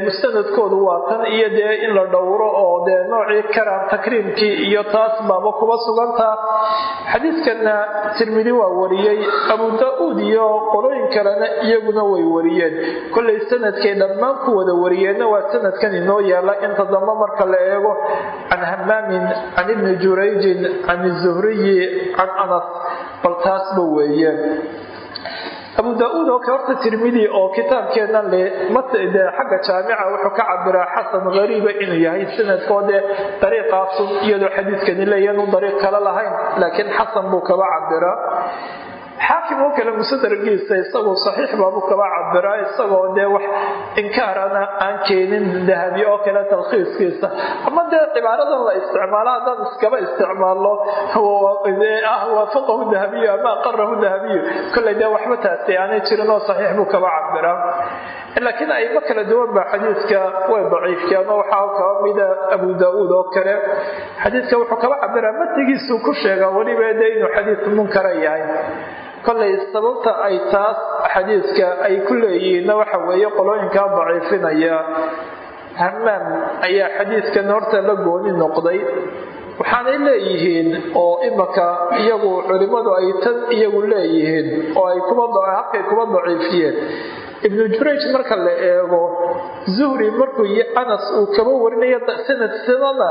mustanadkoodu waa tan iyo dee in la dhowro oo dee noocii karaam takriimkii iyo taas baaba kuba sugantaa xadiidkana tirmidi waa wariyey abu da'uud iyo qolooyin kalena iyaguna way wariyeen. Koley sanadkay dhammaan ku wada wariyeenna waa sanadkan inoo yaalla inta dambe marka la eego. Can hamaamin can ibni jurayjin can zuhriyi can anas bal taasba weeyeen. Abu da'uud oo horta tirmidi oo kitaabkeena le de xagga jaamica wuxuu ka cabiraa xasan hariiba inuu yahay sanadkoo dee dariiqaasun iyadoo xadiidkani leeyan u dariiq kale lahayn laakiin xasan buu kaba cabiraa xaakim oo kale musadargiisa isagoo saxiix baabu kaba cabiraa isagoo dee wax inkaarana aan keenin dahabi oo kale talkhiiskiisa ama dee cibaaradan la isticmaalo haddaan iskaba isticmaalno ah waafaqahu dahabiyu ama aqarahu dahabiyu kolley dee waxba taasi aanay jirin oo saxiix buu kaba cabiraa laakiin aymo kala duwan baa xadiidka way daciifkeen oo waxaa kaba mida abu daauud oo kale. Xadiidka wuxuu kaba cabiraa matigiisuu ku sheegaa weliba de inuu xadiid munkara yahay kollay sababta ay taas xadiidka ay ku leeyihiinna waxa weeye qolooyinkaa daciifinaya. Hamaam ayaa xadiidkan horta la gooni noqday. Waxaanay leeyihiin oo imaka iyagu culimmadu ay tan iyagu leeyihiin oo ay habkay kuba daciifiyeen ibnu jurayj marka la eego zuhri markuu anas uu kaba warinayo sanad sanada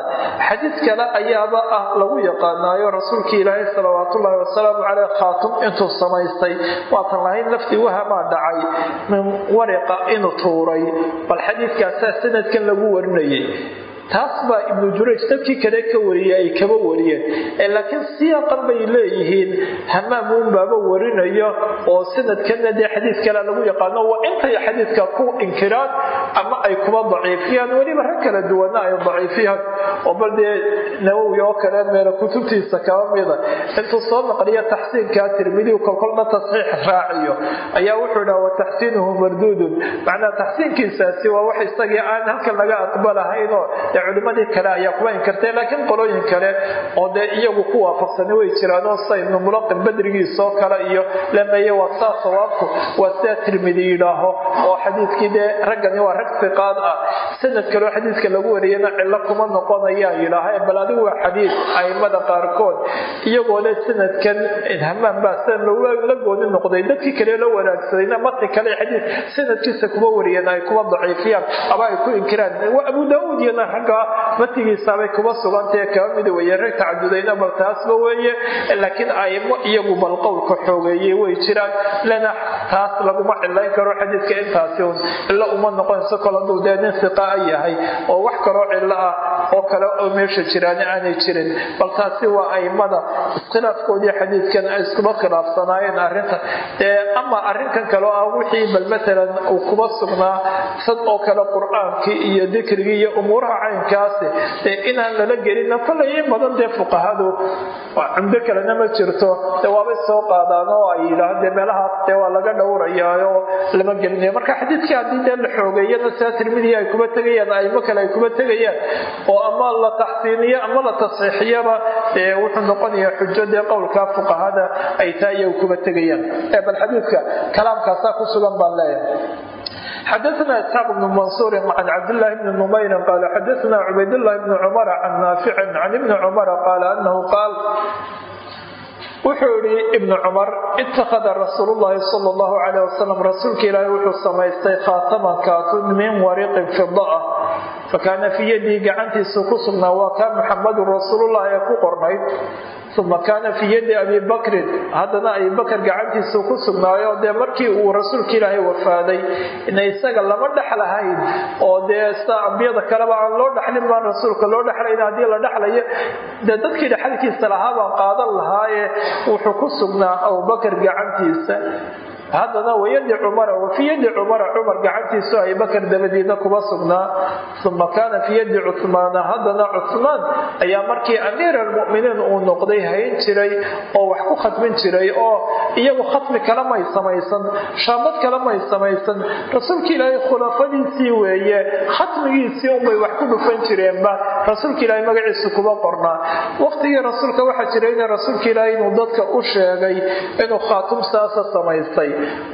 xadiid kale ayaaba ah lagu yaqaanaayo rasuulkii ilaahay salawaatullaahi wasalaamu caleyh khaatum intuu samaystay. Waatan lahayn laftii wahamaa dhacay min wariqa inuu tuuray bal xadiidkaasaa sanadkan lagu warinayay taas baa ibnu jurayj dadkii kale ka wariyey ay kaba wariyeen. Laakiin siyaaqan bay leeyihiin hamaam uun baaba warinayo oo sanadkana dee xadiid kale lagu yaqaano waa intay xadiidka ku inkiraan ama ay kuba daciifiyaan weliba rag kala duwana ay daciifiyaan. Oo bal dee nawowi oo kale meela kutubtiisa kaba mida. Intuu soo naqliyo taxsiinkaa tirmidiu kolkolna tasxiix raaciyo. Ayaa wuxuu dhaha wa taxsiinuhu marduudun. Macnaa taxsiinkiisaasi waa wax isagii aan halkan laga aqbalahaynoo culimadii kale ayaa kuba inkartay laakiin qolooyin kale oo dee iyagu ku waafaqsana way jiraanoo sida ibnu mulaqin badrigiisoo kale iyo lameeye waa saa sawaabku waa sidaa tirmidi yidhaaho. Oo xadiidkii dee raggani waa rag fiqaad ah. Sanad kaleo xadiidka lagu wariyana cillo kuma noqonayaa yidhaaha bal adigu waa xadiid aimada qaarkood. Iyagoo le sanadkan hamaan baa sida la gooni noqday. Dadkii kale la wanaagsadayna mati kale xadiid sanadkiisa kuma wariyeen ay kuba daciifiyaan ama ay ku inkiraan. Abu daauud iyana ragga matigiisaabay kuba sugantae kaba mida weeye rag tacadudayna bal taasba weeye. Laakiin aimo iyagu bal qowlka xoogeeyey way jiraan. Lana taas laguma cilayn karo xadiidka intaasi un cilo uma noqonayso kol hadduu dee nin siqaa yahay oo wax kaloo cilo ah oo kale oo meesha jiraan aanay jirin. Bal taasi waa aimada iskhilaafkoodii xadiidkan ay iskuba khilaafsanaayeen arrinta ama arrinkan kaleo ah wixii bal matalan uu kuba sugnaa sad oo kale qur'aankii iyo dikrigii iyo umuuraha caynkaasi inaan lala gelina kolay in badan dee fuqahadu cumdo kalena ma jirto. Dee waabay soo qaadaan oo ay yidhaahan dee meelahaas dee waa laga dhowrayaayo lama gelinayo marka xadiidkii haddii dee la xoogeeyana sidaa tirmidii ay kuba tegayaan aimo kale ay kuba tegayaan oo ama la taxsiiniyo ama la tasxiixiyaba dee wuxuu noqonayaa xujo dee qowlka fuqahada ay taa iyagu kuba tegayaan bal xadiidka kalaamkaasaa ku sugan baan leeyahay xdثna isxاaq بن maنصuر عن cabdاللh بن نmayr qال xdثna cubaydاللh بن cmر عن ناafic عن iبن cmر qال أنه qاal wuxuu yihi ibn cumar ittakhada rasuul llahi sal llahu calayh wasalam rasuulka ilaahi wuxuu samaystay khaataman kaatun min wariqin fida ah. Fakaana fii yadii gacantiisu ku sugnaa waa kaa muxamadun rasuulullahi ee ku qornayd uma kaana fii yadi abi bakrin. Haddana abi bakr gacantiisu ku sugnaayo dee markii uu rasuulka ilaahay wafaaday ina isaga lama dhexlahayn oo dee sida ambiyada kaleba aan loo dhexlin baan rasuulka loo dhexlayn haddii la dhexlayo dee dadkii dhexalkiisa lahaa baan qaadan lahaaye wuxuu ku sugnaa abubakar gacantiisa haddana wayadi cumara wa fii yadi cumara cumar gacantiisu abibakar dabadiina kuma sugnaa uma kaana fii yadi cuhmaana haddana cuhmaan ayaa markii amiir almuminiin uu noqday hayn jiray oo wax ku khatmin jiray oo iyagu khatmi kale may samaysan shaabad kale may samaysan rasuulka ilaahay khulafadiisii weeye khatmigiisii unbay wax ku dhufan jireenba rasuulka ilaahay magaciisu kuma qornaa waqtigii rasuulka waxaa jiray in rasuulka ilaahay inuu dadka u sheegay inuu khaatum saasa samaystay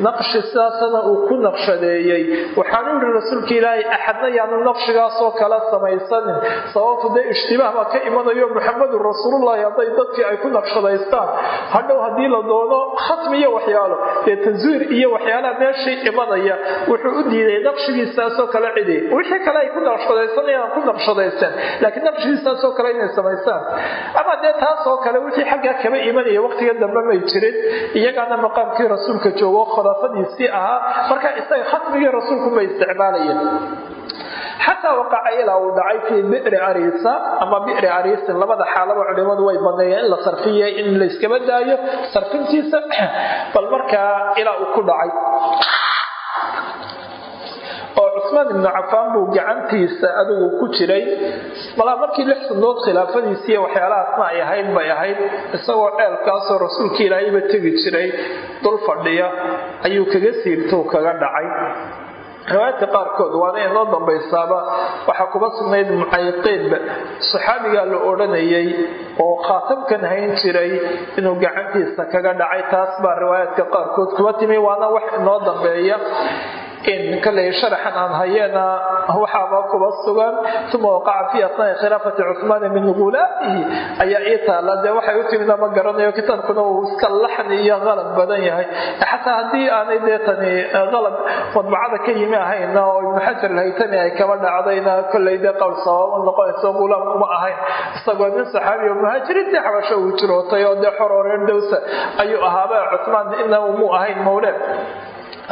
naqshi sidaasana uu ku naqshadeeyey. Waxaanu yihi rasuulka ilaahay axadna yaanu naqshigaasoo kala samaysanin sababtu dee ishtibaah baa ka imanayo muxamedun rasuulullahi hadday dadkii ay ku naqshadaystaan. Hadhow haddii la doono khatmi waxyaalo dee taswiir iyo waxyaalaha meeshii imanaya wuxuu u diiday naqshigiisaasoo kale cidi. Wixii kale ay ku naqshadaysanayaan ku naqshadaystaan laakiin naqshigiisaasoo kale inay samaystaan. Ama dee taasoo kale wixii xaggaa kama imanaya waqtiga dambe may jirin iyagaana maqaamkii rasuulka joogo khulaafadiisii ahaa marka isaga khatmigii rasuulku may isticmaalayeen. Xataa waqaca ilaa uu dhacay fii bi'ri ariisa ama bi'ri ariisin labada xaalaba culimadu way baneeyeen in la sarfiya in la iskaba daayo sarfintiisa bal markaa ilaa uu ku dhacay oo cusmaan ibnu cafaan buu gacantiisa adigu ku jiray. Malaa markii lix sandood khilaafadiisiiy waxyaalahaasna ay ahayd bay ahayd. Isagoo ceelkaasoo rasuulka ilaahayba tegi jiray dul fadhiya ayuu kaga siibtuu kaga dhacay. Riwaayadka qaarkood waana inoo dambaysaaba. Waxaa kuba sugnayd mucayqiib saxaabigaa la odhanayay oo khaatamkan hayn jiray inuu gacantiisa kaga dhacay. Taas baa riwaayaadka qaarkood kuba timi waana wax inoo dambeeya kaley sharaxan aan hayeena waxaaba kuba sugan uma waqaca fi asnaai khilaafati cuhmaana min gulaaihi ayaa ii taala dee waxay u timid ama garanayo kitaabkuna uu iska laxni iyo qalad badan yahay xataa haddii aanay dee tani qalad madbacada ka yimi ahayna oo ibnu xajar alhaytami ay kaba dhacdayna kolley dee qowl sababa noqonayso gulaam kuma ahayn isagoo nin saxaabi oo muhaajiriintii xabasho uu jirootay oo dee xoroo reer dowsa ayuu ahaaba cuhmaan ina mu ahayn mawleed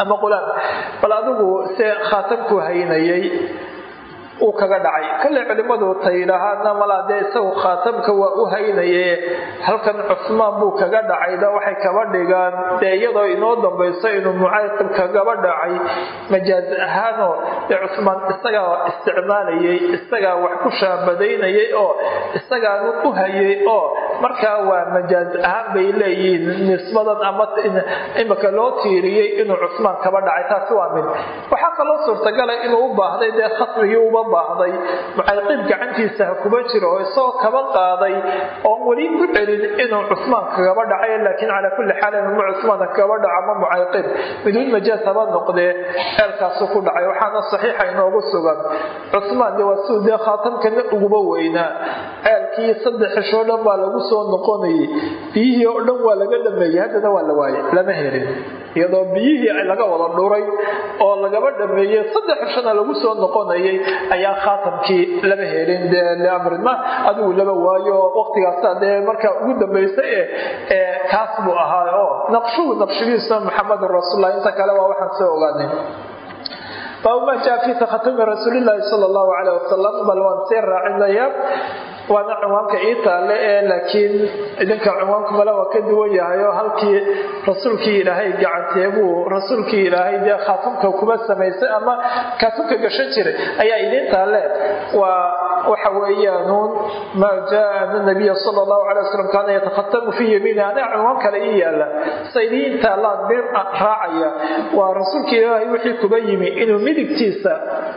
ama qulaam bal adigu se khaatamku haynayay uu kaga dhacay. Kalley culimmadu ta yidhaahaana malaa dee isagu khaatamka waa u haynaye halkan cusmaan buu kaga dhacayda waxay kaba dhigaan. Dee iyadoo inoo dambayso inuu mucaaqib kagaba dhacay majaaz ahaanoo dee cusmaan isagaa isticmaalayay isagaa wax ku shaabadaynayay oo isagaanu u hayay oo markaa waa majaaz ahaan bay leeyihiin. Nisbadan ama imika loo tiiriyey inuu cusmaan kaba dhacay taasi waa mid. Waxaa kaloo suurtagala inuu u baahday dee khatmigii uba baahday mucayqiib gacantiisa ha jiro oo isagoo kaba qaaday oon weli ku celin inuu cusmaan kagaba dhacay laakiin calaa kulli xaalin uma cusmaan kagaba dhaco ama mucayqiib miduun majaaz haba noqdee ceelkaasu ku dhacay. Waxaana saxiixa inoogu sugan. Cusmaan de waa siduu dee khaatamkana uguba weynaa. Ceelkii saddex xishoo dhan baa lagu soo noqonayay. Biyihii oo dhan waa laga dhameeyey haddana waa la waayay lama helin iyadoo biyihii laga wada dhuray oo lagaba dhameeyey saddex xishona lagu soo noqonayay ayaa khaatamkii lama helin. Dee liamrima adigu lama waayo waqtigaasa dee markaa ugu dambaysa ee kaas buu ahaa. Oo naqshuhu naqshigiisa maxamedun rasuullah inta kale waa waxaan soo ogaanay baabu maa jaa fi takhatumi rasuulilaahi sala allahu caleyh wasalam bal waan sii raacinaya waana cinwaanka ii taale ee laakiin idinka cinwaanku male waa ka duwan yahay halkii rasuulkii ilaahay gacanteebuu rasuulkii ilaahay dee khaatamka kuma samaysay ama kaatumka gashan jiray ayaa idiin taale waa waxa weeyaanuun maa jaa ana nabiya sala allahu calay wasalam kaana yatakhatamu fii yamiini aniga cinwaan kale ii yaalla sa idiin taalaan bir raacaya. Waa rasuulkii ilaahay wixii kuba yimi inuu midigtiisa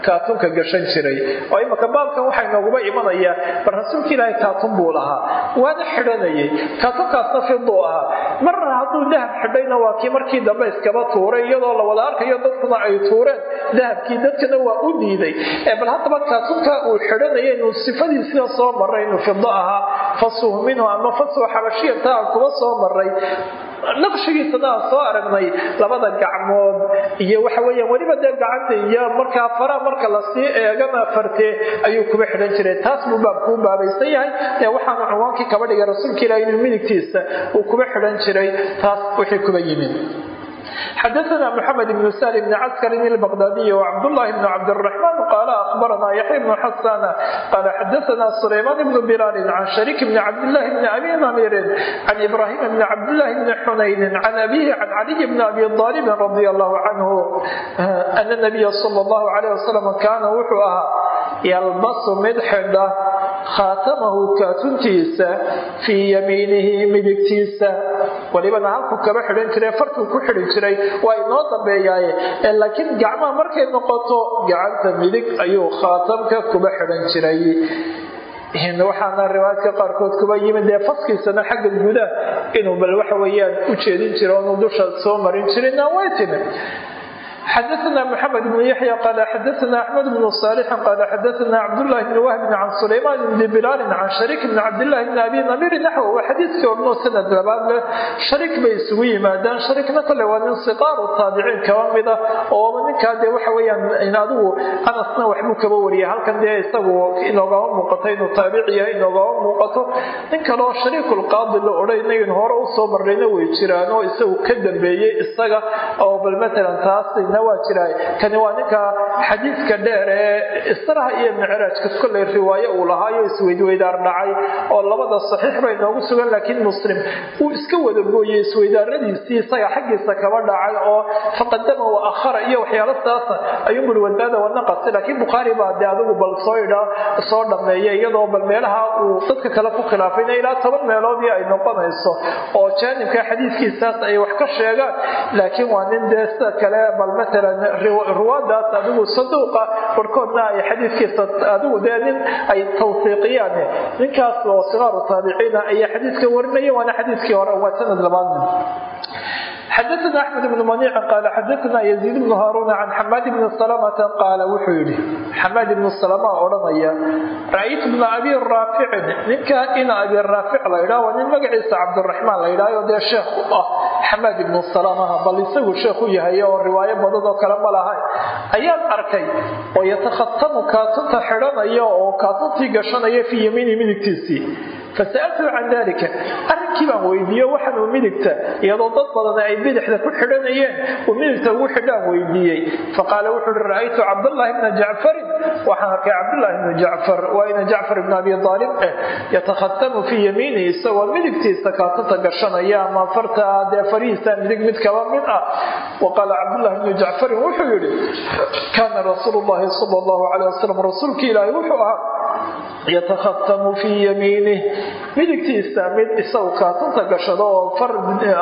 kaatumka gashan jiray. Oo imaka baabkan waxaa nooguba imanayaa bal rasuulka ilaahay kaatun buu lahaa. Waana xidhanayay. Kaatunkaasna fiduu ahaa. Marna hadduu dahab xidhayna waa kii markii dambe iskaba tuuray iyadoo la wada arkayo dadkuna ay tuureen. Dahabkii dadkana waa u diiday. Bal haddaba kaatunka uu xidhanaya inuu sifadiisina soo maray inuu fido ahaa. Fasuh minhu ama fasuh xabashiyata aan kuba soo maray naqshigiisana soo aragnay labada gacmood. Iyo waxa weeyaan weliba dee gacanta iyo markaa fara marka la sii eegana fartee ayuu kuba xidhan jiray taas buu baabkuu baabaysan yahay. Ee waxaana cinwaankii kaba dhigay rasuulka ilaah inuu midigtiisa uu kuba xidhan jiray. Taas wixii kuba yimid xadaana mxamed bn shl bn caskrin baqdaadiy cabdlahi bn cabdiraxmaan qaala abarana yaxya bn xasana qaala xadaana sulaymaan bn bilaalin can shariik bn cabdlahi bn abi amiirin can ibrahim bn cabdlahi bn xunayni can abihi can caliy bn abi aalibin radi alahu canhu ana nabiya sal lahu lh wasalam kaana wuxuu ahaa yalbasu mid xidha khaatamahu kaatuntiisa fii yamiinihi midigtiisa. Walibana halkuu kaba xidhan jiray farkuu ku xidhi jiray waa inoo dambeeyaaye. Laakiin gacmaha markay noqoto gacanta midig ayuu khaatamka kuba xidhan jiray. Waxaana riwaayadka qaarkood kuba yimid dee faskiisana xagga gudaha inuu bal waxa weeyaan u jeedin jiro onu dusha soo marin jirina way timi xadaana mxamed bn yaxya qaal xadaana axmed bn saalixin qaal xadaana cabdulaahi bn wahbin can sulaymaan bni bilaalin can shariik bn cabdilaahi bn abi namiiri naxw waa xadiidkii odhanoo sanad labaad leh shariik bay isugu yimaadaan shariikna kale waa nin siqaaru taabiciin kaba mida oo ninkaa dee waxa weyaan in adigu anasna waxbuu kaba wariya halkan dee isagu inoogama muuqato inuu taabiciya inoogama muuqato nin kaleo shariikulqaadi la odhanaynu hore u soo marrayna way jiraan oo isagu ka dambeeyey isaga oo bal matalan taas xasanina waa jiraa kani waa ninka xadiidka dheer ee israha iyo micraajka kollay riwaaye uu lahaayo isweydweydaar dhacay oo labada saxiix bay noogu sugan laakiin muslim uu iska wada gooyey isweydaaradiisii isaga xaggiisa kaba dhacay oo faqadama wa akhara iyo waxyaalo saasa ayuu buri wadaada wanaqasi laakiin bukhaari baa dee adigu bal soo idha soo dhameeya iyadoo bal meelaha uu dadka kale ku khilaafayna ilaa toban meeloodii ay noqonayso oo jaanibka xadiidkiisaas ay wax ka sheegaan. Laakiin waa nin dee sida kale bal matalan ruwaadaas adigu saduuqa barkoodna ay xadiidkiisa adigu dee ay tawsiiqiyaan ninkaas oo sikaaru taabiciina ayaa xadiidka warinaya waana xadiidkii hore waa sanad labaadna xadaثna axmed bn maniic qaal xadaثna yaziid bnu haaruuna can xamaad bni salamata qaala wuxuu yidhi xamaad ibnu salama odhanaya ra'aytu bna abi raaficin ninka ina abi raafic la ydhaha waa nin magaciisa cabdiraxmaan la ydhahayo dee sheekh u ah xamaad ibnu salamaha bal isagu sheekh u yahay oo riwaayo badan oo kale ma lahay ayaan arkay oo yatakhatamu kaatunta xidhanaya oo kaatuntii gashanaya fii yamiini midigtiisii fasa'altuu can dalika arrinkii baan weydiiyo waxaanuu midigta iyadoo dad badan ay bidixda ku xidhanayeen uu midigta ugu xidhaan weydiiyey faqaala wuxuu uhi ra'aytu cabdallaahi bna jacfarin waxaan arkay cabdullaahi bnu jacfar waa jacfar ibn abi aalib eh yatakhatamu fii yamiinihi isagoo midigtiisa kaatunta gashanaya ama farta dee farihiisa midig mid kaba mid ah waqaala cabdullaahi bnu jacfarin wuxuu yidhi kaana rasuulu sala allahu caleyh wasalam rasuulkii ilaahi wuxuu ahaa yatakatamu fii yamiinih midigtiisa mid isagu kaatanta gashada oo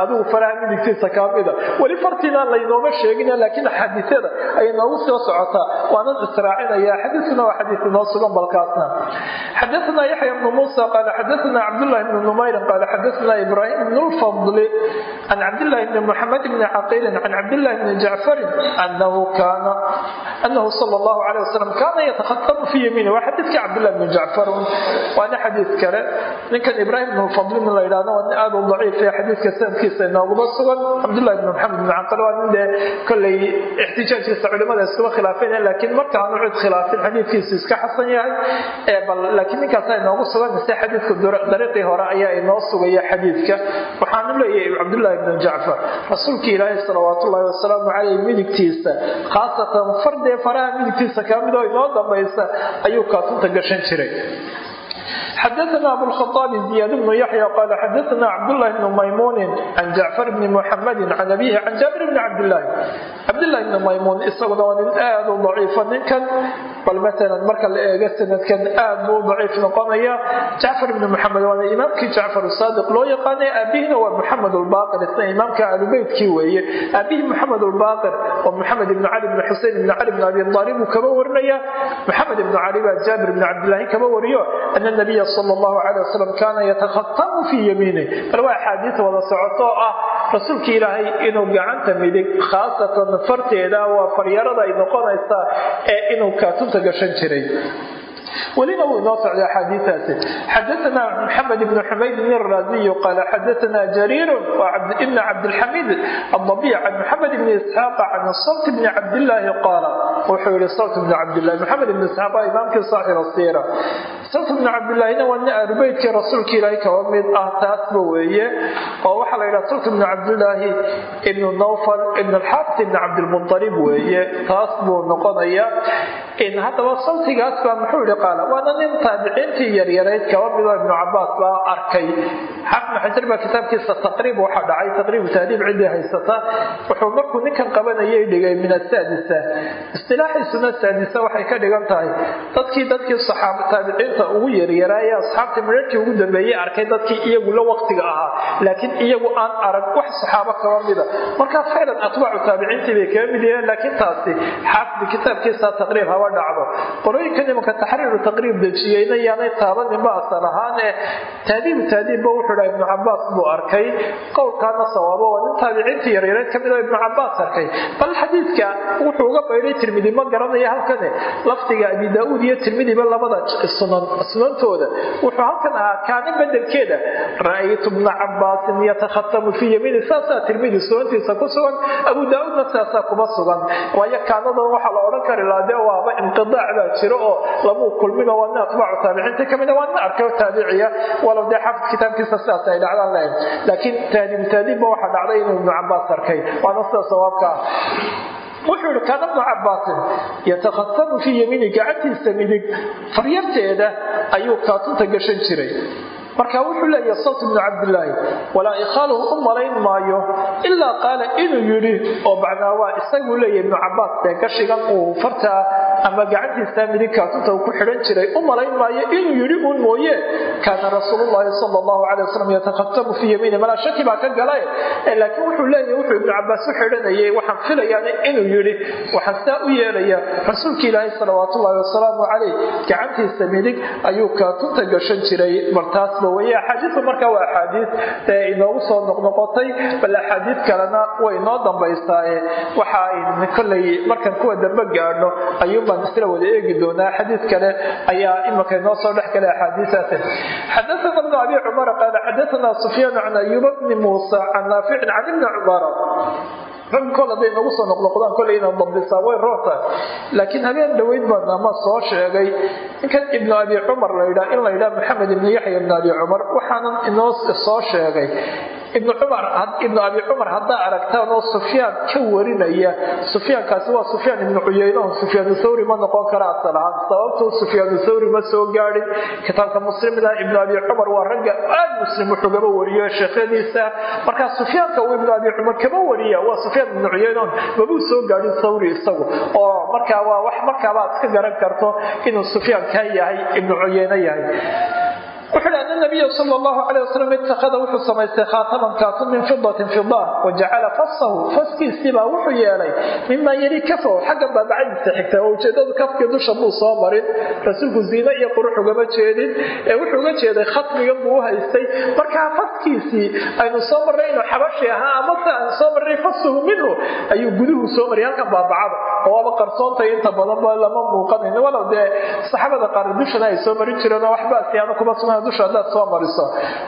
adigu faraha midigtiisa kaamida weli fartiina laynooma sheegina laakiin xadiiada ay noogu soo socotaa waanan israacinaya xadiikuna waa xadii inoo sugan balkaasna xadaanaa yaxya bnu muusa qaala xadaana cabdulahi bni numayrin qaala xadaana ibraahim bn lfadli can cabdilaahi bni muxamed bni caqiilin can cabdilaahi bni jacfarin anahu sal lahu aleh wasalam kaana yatakatamu fii yamiinih waa xadiika cabdlah cabdillahi bni jacfar waana xadiis kale. Ninkan ibraahim bn lfadlin la yidhahdo waa nin aad u daciif ee xadiiska sanadkiisa inooguma sugan. Cabdullahi bn maxamed bn caqil waa nin dee kollay ixtijaajkiisa culimada iskuma khilaafeen laakiin marka aanu cid khilaafin xadiidkiisu iska xasan yahay. Bal laakiin ninkaasa inoogu sugan mise xadiidka dariiqii hore ayaa inoo sugaya xadiidka. Waxaanu leeyahay cabdullaahi bn jacfar rasuulkii ilaahi salawaat ullahi wasalaamu caleyh midigtiisa khaasatan fardee faraha midigtiisa ka mid oo inoo dambaysa ayuu kaatunta gashan jiray. Xadaana abulkhaaabi ziyaad bnu yaxya qaala xadaana cabdulaahi bnu maymuunin can jacfar bni muxammadin can abiihi can jaabir bni cabdilaahi cabdilaahi bni maymuun isaguna waa nin aada u daciifa ninkan bal maalan marka la eego sanadkan aad buu u daciif noqonaya. Jacfar bni muxamed waana imaamkii jacfar saadiq loo yaqaanay aabihina waa muxamed lbaaqir isna imaamka ahlubeytkii weeye. Aabihii muxamed lbaaqir oo muxamed ibni cali bni xusein ibni cali bni abi aalib uu kaba warinaya muxamed ibni cali baa jaabir bni cabdillaahi kaba wariyo. Ana nabiya sal allahu calay wasalam kaana yatakhatamu fii yamiinih bal waa axaadiis wada socoto oo ah rasuulka ilaahay inuu gacanta midig khaasatan farteeda waa faryarada ay noqonaysaa ee inuu kaatunta gashan jiray welina wuu inoo socday axaadiiaasi xadaana maxamed ibn xumaydin iraaziyu qaala xadaana jariiru ibn cabdilxamiid adabiic can maxamed ibni isxaaqa can salt bni cabdillaahi qaala. Wuxuu yihi salt bni cabdillahi maxamed ibni isxaaq waa imaamkii saaxir asiira salt bni cabdillaahina waa nin ahlubeytkii rasuulka ilaahi kaba mid ah taasba weeye oo waxaa la yidhaha salt bni cabdillaahi ibnu nawfal ibn alxaafid ibni cabdilmualib weeye taas buu noqonaya haddaba saltigaas baa muxuu yihi qaala waana nin taabiciintii yaryarayd. Kaba ibnu cabaas baa arkay. Xaafid xajar baa kitaabkiisa taqriib waxaa dhacay taqriibu taadiib ciddii haysata. Wuxuu markuu ninkan qabanayay dhigay min asaadisa. Istilaaxiisuna saadisa waxay ka dhigan tahay dadkii dadkii taabiciinta ugu yaryaraaye asxaabtii midharkii ugu dambeeyey arkay dadkii iyagu la waqtiga ahaa laakiin iyagu aan arag wax saxaabo kaba mida. Markaa ficlan atbaacu taabiciintii bay kaga mid yaheen laakiin taasi xaafid kitaabkiisa taqriib haba dhacdo. Qorooyinka nimanka taxriiru taqriib dejiyeyna yaanay taabaninba asal ahaan ee taadiibu taadiibba wuxuu dhaha ibnu cabaas buu arkay. Qowlkaana sawaabo waa nin taabiciintii yaryareed ka mid oo ibnu cabaas arkay. Bal xadiidka wuxuu uga baydhay tirmidi ma garanaya halkane lafdiga abi daauud iyo tirmidiba labada sunan sunantooda. Wuxuu halkan ahaa kaani bedelkeeda ra'aytu cabaasin yatakhatamu fii yamiini saasaa tirmidi sunantiisa ku sugan abu daauudna saasaa kuma sugan. Waayo kaanadan waxaa la odhan kari lahaa dee waaba inqidaac baa jiro oo lamuu kulmino waa nin atbaacu taabiciinta ka mida waa nin arkay oo taabiciya. Walow dee xafid kitaabkiisa sidaas ay dhacdaan lahayn. Laakiin taadiib taadiibba waxaa dhacday inuu ibnu cabaas arkay. Waana sida sawaabka ah. Wuxuu yihi kaana bnu cabaasin yatakhatamu fii yamiini gacantiisa midig faryarteeda ayuu kaatunta gashan jiray. Marka wuxuu leeyahay sawt ibnu cabdilaahi walaa ikhaaluhu u malayn maayo ilaa qaala inuu yidhi oo macnaa waa isaguu leeyahy ibnu cabaas dee gashigan uu fartaa ama gacantiisa midig kaatunta uu ku xidhan jiray u malayn maayo inuu yidhi uun mooye. Kaana rasuulullaahi sala allahu calay wasalam yatakhatamu fii yamiini malaa shaki baa ka galay. Laakiin wuxuu leeyahay wuxuu ibnu cabaas u xidhanayay waxaan filayaan inuu yidhi waxaan saa u yeelaya rasuulka ilaahay salawaatullaahi wasalaamu calayh. Gacantiisa midig ayuu kaatunta gashan jiray. Martaas axaadiiu markaa waa axaadiis ee inoogu soo noqnoqotay bal axaadiis kalena way inoo dambaysaaye waxa ay kollay markaan kuwa dambe gaadhno ayuunbaan isla wada eegi doonaa. Xadiis kale ayaa imanka inoo soo dhex galay axaadiisaas xadaana bnu abi cumara qaala xadaana sufyaan can ayuuba bni muusa can naaficin can ibni cumara rag kol hadday nagu soo noqnoqdaan kolley inaad dambisaa way roortahay laakiin habeen dhoweyd baan ama soo sheegay ninkan ibnu abi cumar laydhaa in la yidhaha maxamed ibnu yaxya ibnu abi cumar waxaanan inoo soo sheegay ibnu abi cumar haddaa aragtaan oo sufyaan ka warinaya sufyaankaasi waa sufyaan ibnu cuyeyno sufyaanu thawri ma noqon kara asal ahaan. Sababtuu sufyaanu thawri ma soo gaadhin. Kitaabka muslimna ibnu abi cumar waa ragga aad muslim wuxugaba wariyo sheekhadiisa markaa sufyaanka uu ibnu abi cumar kama wariya waa sufyaan ibnu cuyeynon mabuu soo gaadhin thawri isagu. Oo markaa waa wax markaabaad iska garan karto inuu sufyaan kaa yahay ibnu cuyeyno yahay wuxuu hi ana nabiya sal llahu alay wasalam ittakhada wuxuu samaystay khaataman kaatun min fidatin fida wajacala fasahu faskiisiibaa wuxuu yeelay mima yali kafahu xagga baabacadiisa xigta oo ujeedadu kafkii dusha buu soo marin rasuulku ziine iyo qurux ugama jeedin ee wuxuu uga jeeday khatmigan buu u haystay markaa faskiisii aynu soo marnay inuu xabashi ahaa amase aan soo marnay fasuhu minhu ayuu guduhu soo mariyay halkan baabacada oo waaba qarsoontay inta badanba lama muuqanayn walow dee saxaabada qaar dushana ay soo marin jireen oo waxbaasiyaana kuma sugan dusha haddaad soo mariso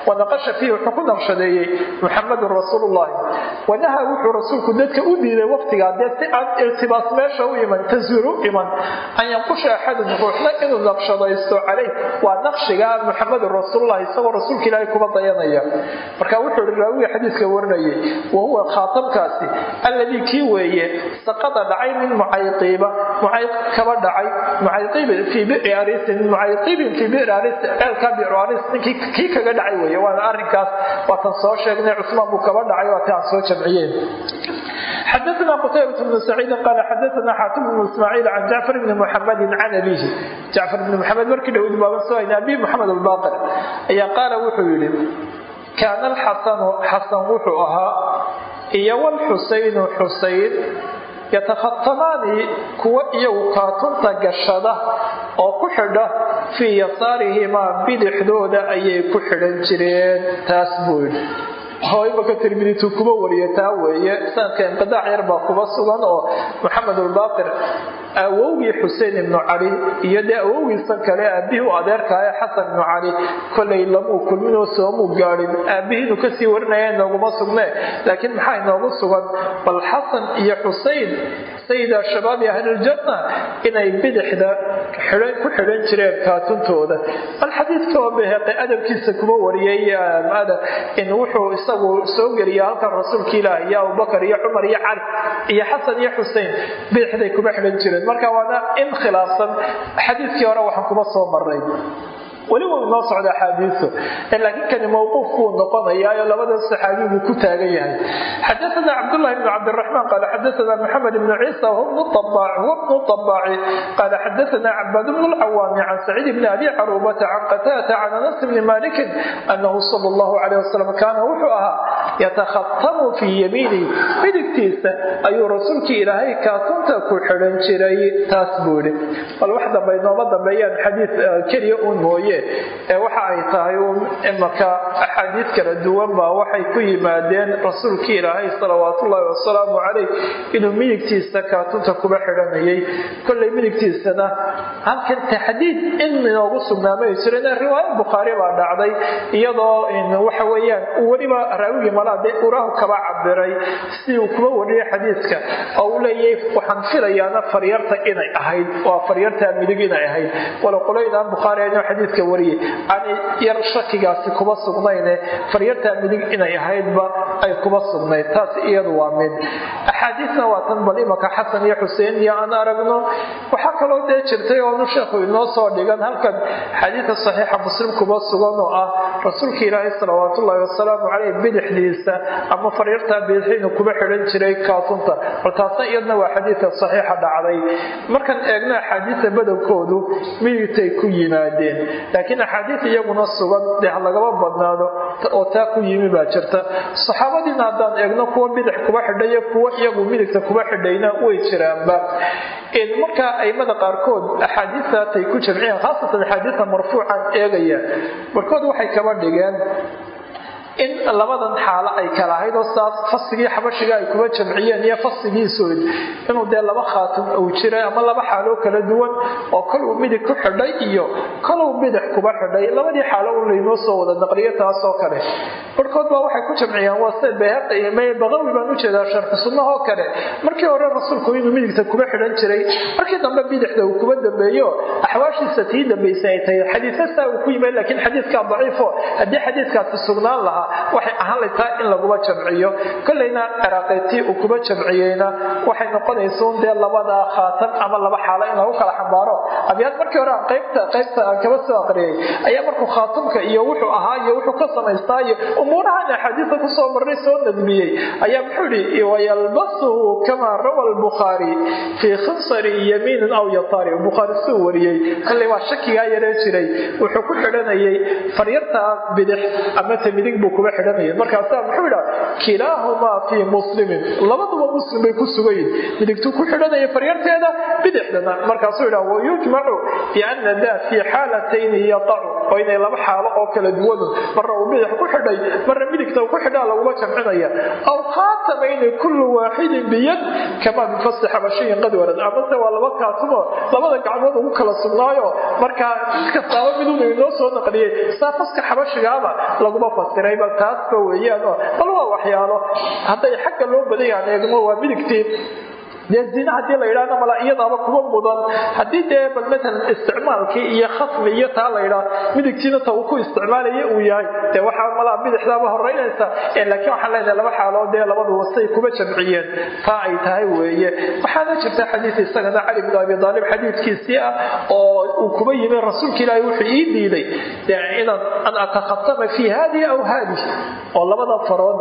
wanaqasha fiihi wuxuu ku naqshadeeyey muxamadun rasuulullahi wanaha wuxuu rasuulku dadka u diiday waqtigaa dee si aan meesha u iman taswiir u iman an yanqusha axadun ruuxna inuu naqshadaysto caleyh waa naqshiga muxamadun rasuulullahi isagoo rasuulka ilaahay kuba dayanaya. Marka wuxuu ihi raawiga xadiiska warinayay wahuwa khaatamkaasi alladii kii weeye saqada dhacay min mucayqiiba mucayq kaba dhacay mucayqiibin fii biri arisin mucayqiibin fii biri aris ceelka biro ninkii kii kaga dhacay wey waana arinkaas waatan soo sheegnay cusmaan buu kaba dhacay waati aan soo jamciyeen xadaana qutaybat bnu saciidin qaala xadaana xaatim bnu ismaaciil can jacfar bni muxamedin can abiihi jacfar bni muxamed markii dhowd baaban soo hayna abihi moxamed albaqir ayaa qaala wuxuu yidhi kaana alxasanu xasan wuxuu ahaa iyo walxusaynu xusayn yatakhatamaani kuwa iyagu kaatunta gashada oo ku xidha fii yasaarihimaa bidixdooda ayay ku xidhan jireen. Taas buu yidhi. Imaka tirmiditu kuma wariya taa weeye. Sanadka inqidaac yar baa kuba sugan oo maxamed ulbaaqir awowgii xuseen ibnu cali iyo dee awowgiisan kale aabihii u adeerkaaya xasan ibnu cali kolay lamuu kulminoo soomuu gaadhin aabihii inuu ka sii warinaya inooguma sugne laakiin maxaa inoogu sugan? Bal xasan iyo xusein sayida shabaabi ahliljanna inay bidixda ku xidhan jireen kaatuntooda. Bal oo adabkiisa kuma wariyay in wuxuu isagu soo geliya halkan rasuulka ilaah iyo abubakar iyo cumar iyo cali iyo xasan iyo xusein bidixday kuma xidhan jireen. Marka waana in khilaafsan. Xadiidkii hore waxaan kuma soo maray weli wuu inoo socda axaadiisu laakiin kani mawquuf buu noqonayaayo labada saxaabi buu ku taagan yahay. Xadaana cabdullahi bnu cabdiraxmaan qaala xadaana maxamed ibnu ciisa huwa bnu طabaaci qaala xadaana cabaad bnu lcawaami can saciid bni abi carubata can qataata can anas bni malikin anahu sala allahu calayh wasalam kaana wuxuu ahaa yatakhatamu fii yamiini midigtiisa ayuu rasuulkii ilaahay kaatunta ku xidhan jiray. Taas buu idhi bal wax dambe inooma dambeeyaan xadiid keliya uun mooye ee waxa ay tahay imaka axaadiis kala duwan baa waxay ku yimaadeen rasuulkii ilaahay salawaatullaahi wasalaamu calayh inuu midigtiisa kaatunta kuba xidhanayay. Kollay midigtiisana halkan taxdiid in inoogu sugnaamay jirin riwaaya bukhaari baa dhacday iyadoo waxa weeyaan weliba raawigii malaa dee uraahu kaba cabiray si uu kuba wariyay xadiidka oo uu leeyahay waxaan filayaana faryarta inay ahayd waa faryarta midig inay ahayd. Wala qolaydaan bukhaari inuu wariyay aan yar shakigaasi kuba sugnayne faryarta midig inay ahaydba ay kuba sugnayd taas iyadu waa mid. Axaadiisna waa tan bal imaka xasan iyo xuseen iyo aan aragno waxaa kaloo dee jirtay oonu sheekhu inoo soo dhigan halkan xadiida saxiixa muslim kuba sugan oo ah. Rasuulka ilaahay salawaat ullaahi wasalaamu caleyh bidixdiisa ama faryarta bidixinu kuba xidhan jiray kaatunta bal taasna iyadna waa xadiidka saxiixa dhacday. Markaan eegno axaadiista badankoodu midigtay ku yimaadeen laakiin axaadiis iyaguna sugan ha lagaba badnaado oo taa ku yimi baa jirta. Saxaabadiina haddaan eegno kuwa bidix kuba xidhayo kuwa iyagu midigta kuba xidhayna way jiraanba. Markaa aimada qaarkood axaadiistaatay ku jamciyeen khaasatan axaadiista marfuucan eegaya barkood waxay kaba dhigeen in labadan xaalo ay kala ahayd oo saas fasigii xabashiga ay kuba jamciyeen iyo fasigiisood inuu dee laba khaatum uu jiray ama laba xaaloo kala duwan oo koluu midig ku xidhay iyo koluu bidix kuba xidhay. Labadii xaalo un laynoo soo wada naqliyo taasoo kale. Barhkood baa waxay ku jamciyeen waa sida bayhaqi baqawi baan u jeedaa sharxu sunnahoo kale. Markii hore rasuulku inuu midigta kuba xidhan jiray markii dambe bidixda uu kuba dambeeyo axwaashiisa tii dambaysay ay tahay xadiisasaa uu ku yimid laakiin xadiidkaa daciifo. Haddii xadiidkaasi sugnaan lahaa waxay ahaan laytaa in laguma jamciyo. Kolleyna ciraaqeetii uu kuba jamciyeyna waxay noqonaysa un dee labada khaatan ama laba xaalo in lagu kala xambaaro. Abyaad markii hore qaybta qaybta aan kaba soo aqriyay ayaa markuu khaatumka iyo wuxuu ahaa iyo wuxuu ka samaystaa iyo umuurahan axaadiista ku soo marray soo nadmiyey ayaa muxuu ihi wayalbasuhu kamaa rawa albukhaari fii khinsari yamiinin aw yataari. Bukhaari suu wariyey. Kolley waa shakigaa yaree jiray. Wuxuu ku xidhanayay faryartaa bidix ama ta midig buu kuba xidhanaya markaasaa muxuu idhaa kilaahumaa fii muslimin. Labaduba muslim bay ku sugayiin midigtuu ku xidhanaya faryarteeda bidixdana. Markaasuu idhaa wayujmacu biana daa fii xaalatayni yaqacu oo inay laba xaalo oo kala duwanu marna uu bidix ku xidhay marna midigta ku xidhaa laguma jamcinaya. Aw khaatamayni kullu waaxidin biyad kamaa bifasi xabashiyin qad warad amase waa laba kaatumo labada gacmood ugu kala sugnaayo markaa kastaaba miduna inoo soo naqliyey saa xabashigaaba laguma fasiray bal taasba weeyaanoo bal waa waxyaalo. Hadday xagga loo badayaan eegmo waa midigtii dee zina haddii la yidhahna mala iyadaaba kuba mudan. Haddii dee bal matalan isticmaalkii iyo khasmi iyo taa la yidhaah midigtiina ta uu ku isticmaalaya uu yahay. Dee waxaa malaa bidixdaaba horeynaysa laakiin waxaan leenahay laba xaalood dee labadu wasay kuba jamciyeen. Taa ay tahay weeye. Waxaana jirta xadiis isagana cali bn abi aalib xadiidkiisii ah oo uu kuba yimi rasuulka ilaahi wuxuu ii diiday inaan an atakhatama fii haadihi aw haadih oo labada farood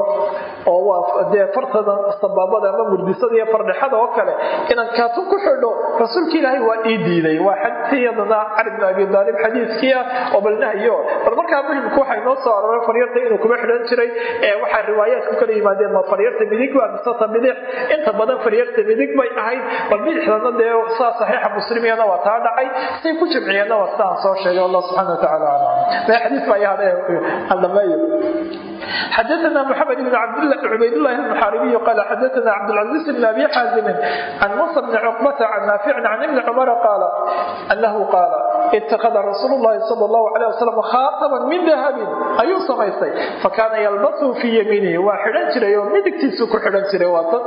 oo waa dee fartada sabaabada ama murdisada iyo fardhexada kale inaan kaatun ku xidho rasuulka ilaahay waa ii diiday waa xadiiyadana cali bn abi aalib xadiiskii ah oo balnahyo bal markaa muhimku waxay noo soo aroray faryarta inuu kuma xidhan jiray ee waxaa riwaayaad ku kala yimaadeen ma faryarta midig waa misata bidix inta badan faryarta midig bay ahayd bal bidixdana dee saa saxiixa muslimiyana waa taa dhacay say ku jimciyeenna waa sidaan soo sheegay allah subxana watacaala aclam xadiis baa yaha aldhameeyo xadaثna mxamed bn cubaydاlahi الmuxaaribiy qal xadaثna cabdاlcaزiz bn abi xaazimi can musa bni cuqbata can naaficin can ibni cumara qaala anahu qaala itakada rasuulu llahi sal llahu aleh wasalam khaataban min dahabin ayuu samaystay fakaana yalbasuhu fii yamiinihi waa xidhan jiray oo midigtiisuu ku xidhan jiray waatan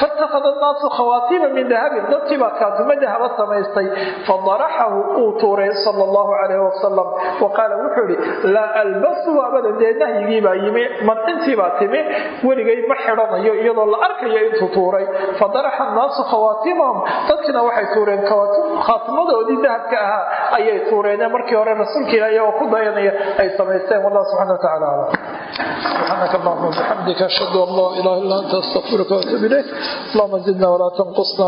faittakhada naasu khawaatiima min dahabin dadkii baa kaatuma dahaba samaystay fadaraxahu uu tuuray sal llahu alayh wasalam wa qaala wuxuu ihi laa albasuhu abadan dee nahyigii baa yimi mancintii baa timi weligay ma xidhanayo iyadoo la arkayo intuu tuuray fadaraxa annaasu khawaatimahum dadkina waxay tuureen khaatimadoodii dahabka ahaa ayay tuureen markii hore rasuulka ilaahi oo ku dayanaya ay samaysteen wallah subxana watacaala aclam سبحانك اللهم وبحمدك أشهد أن لا إله إلا أنت أستغفرك وأتوب إليك اللهم زدنا ولا تنقصنا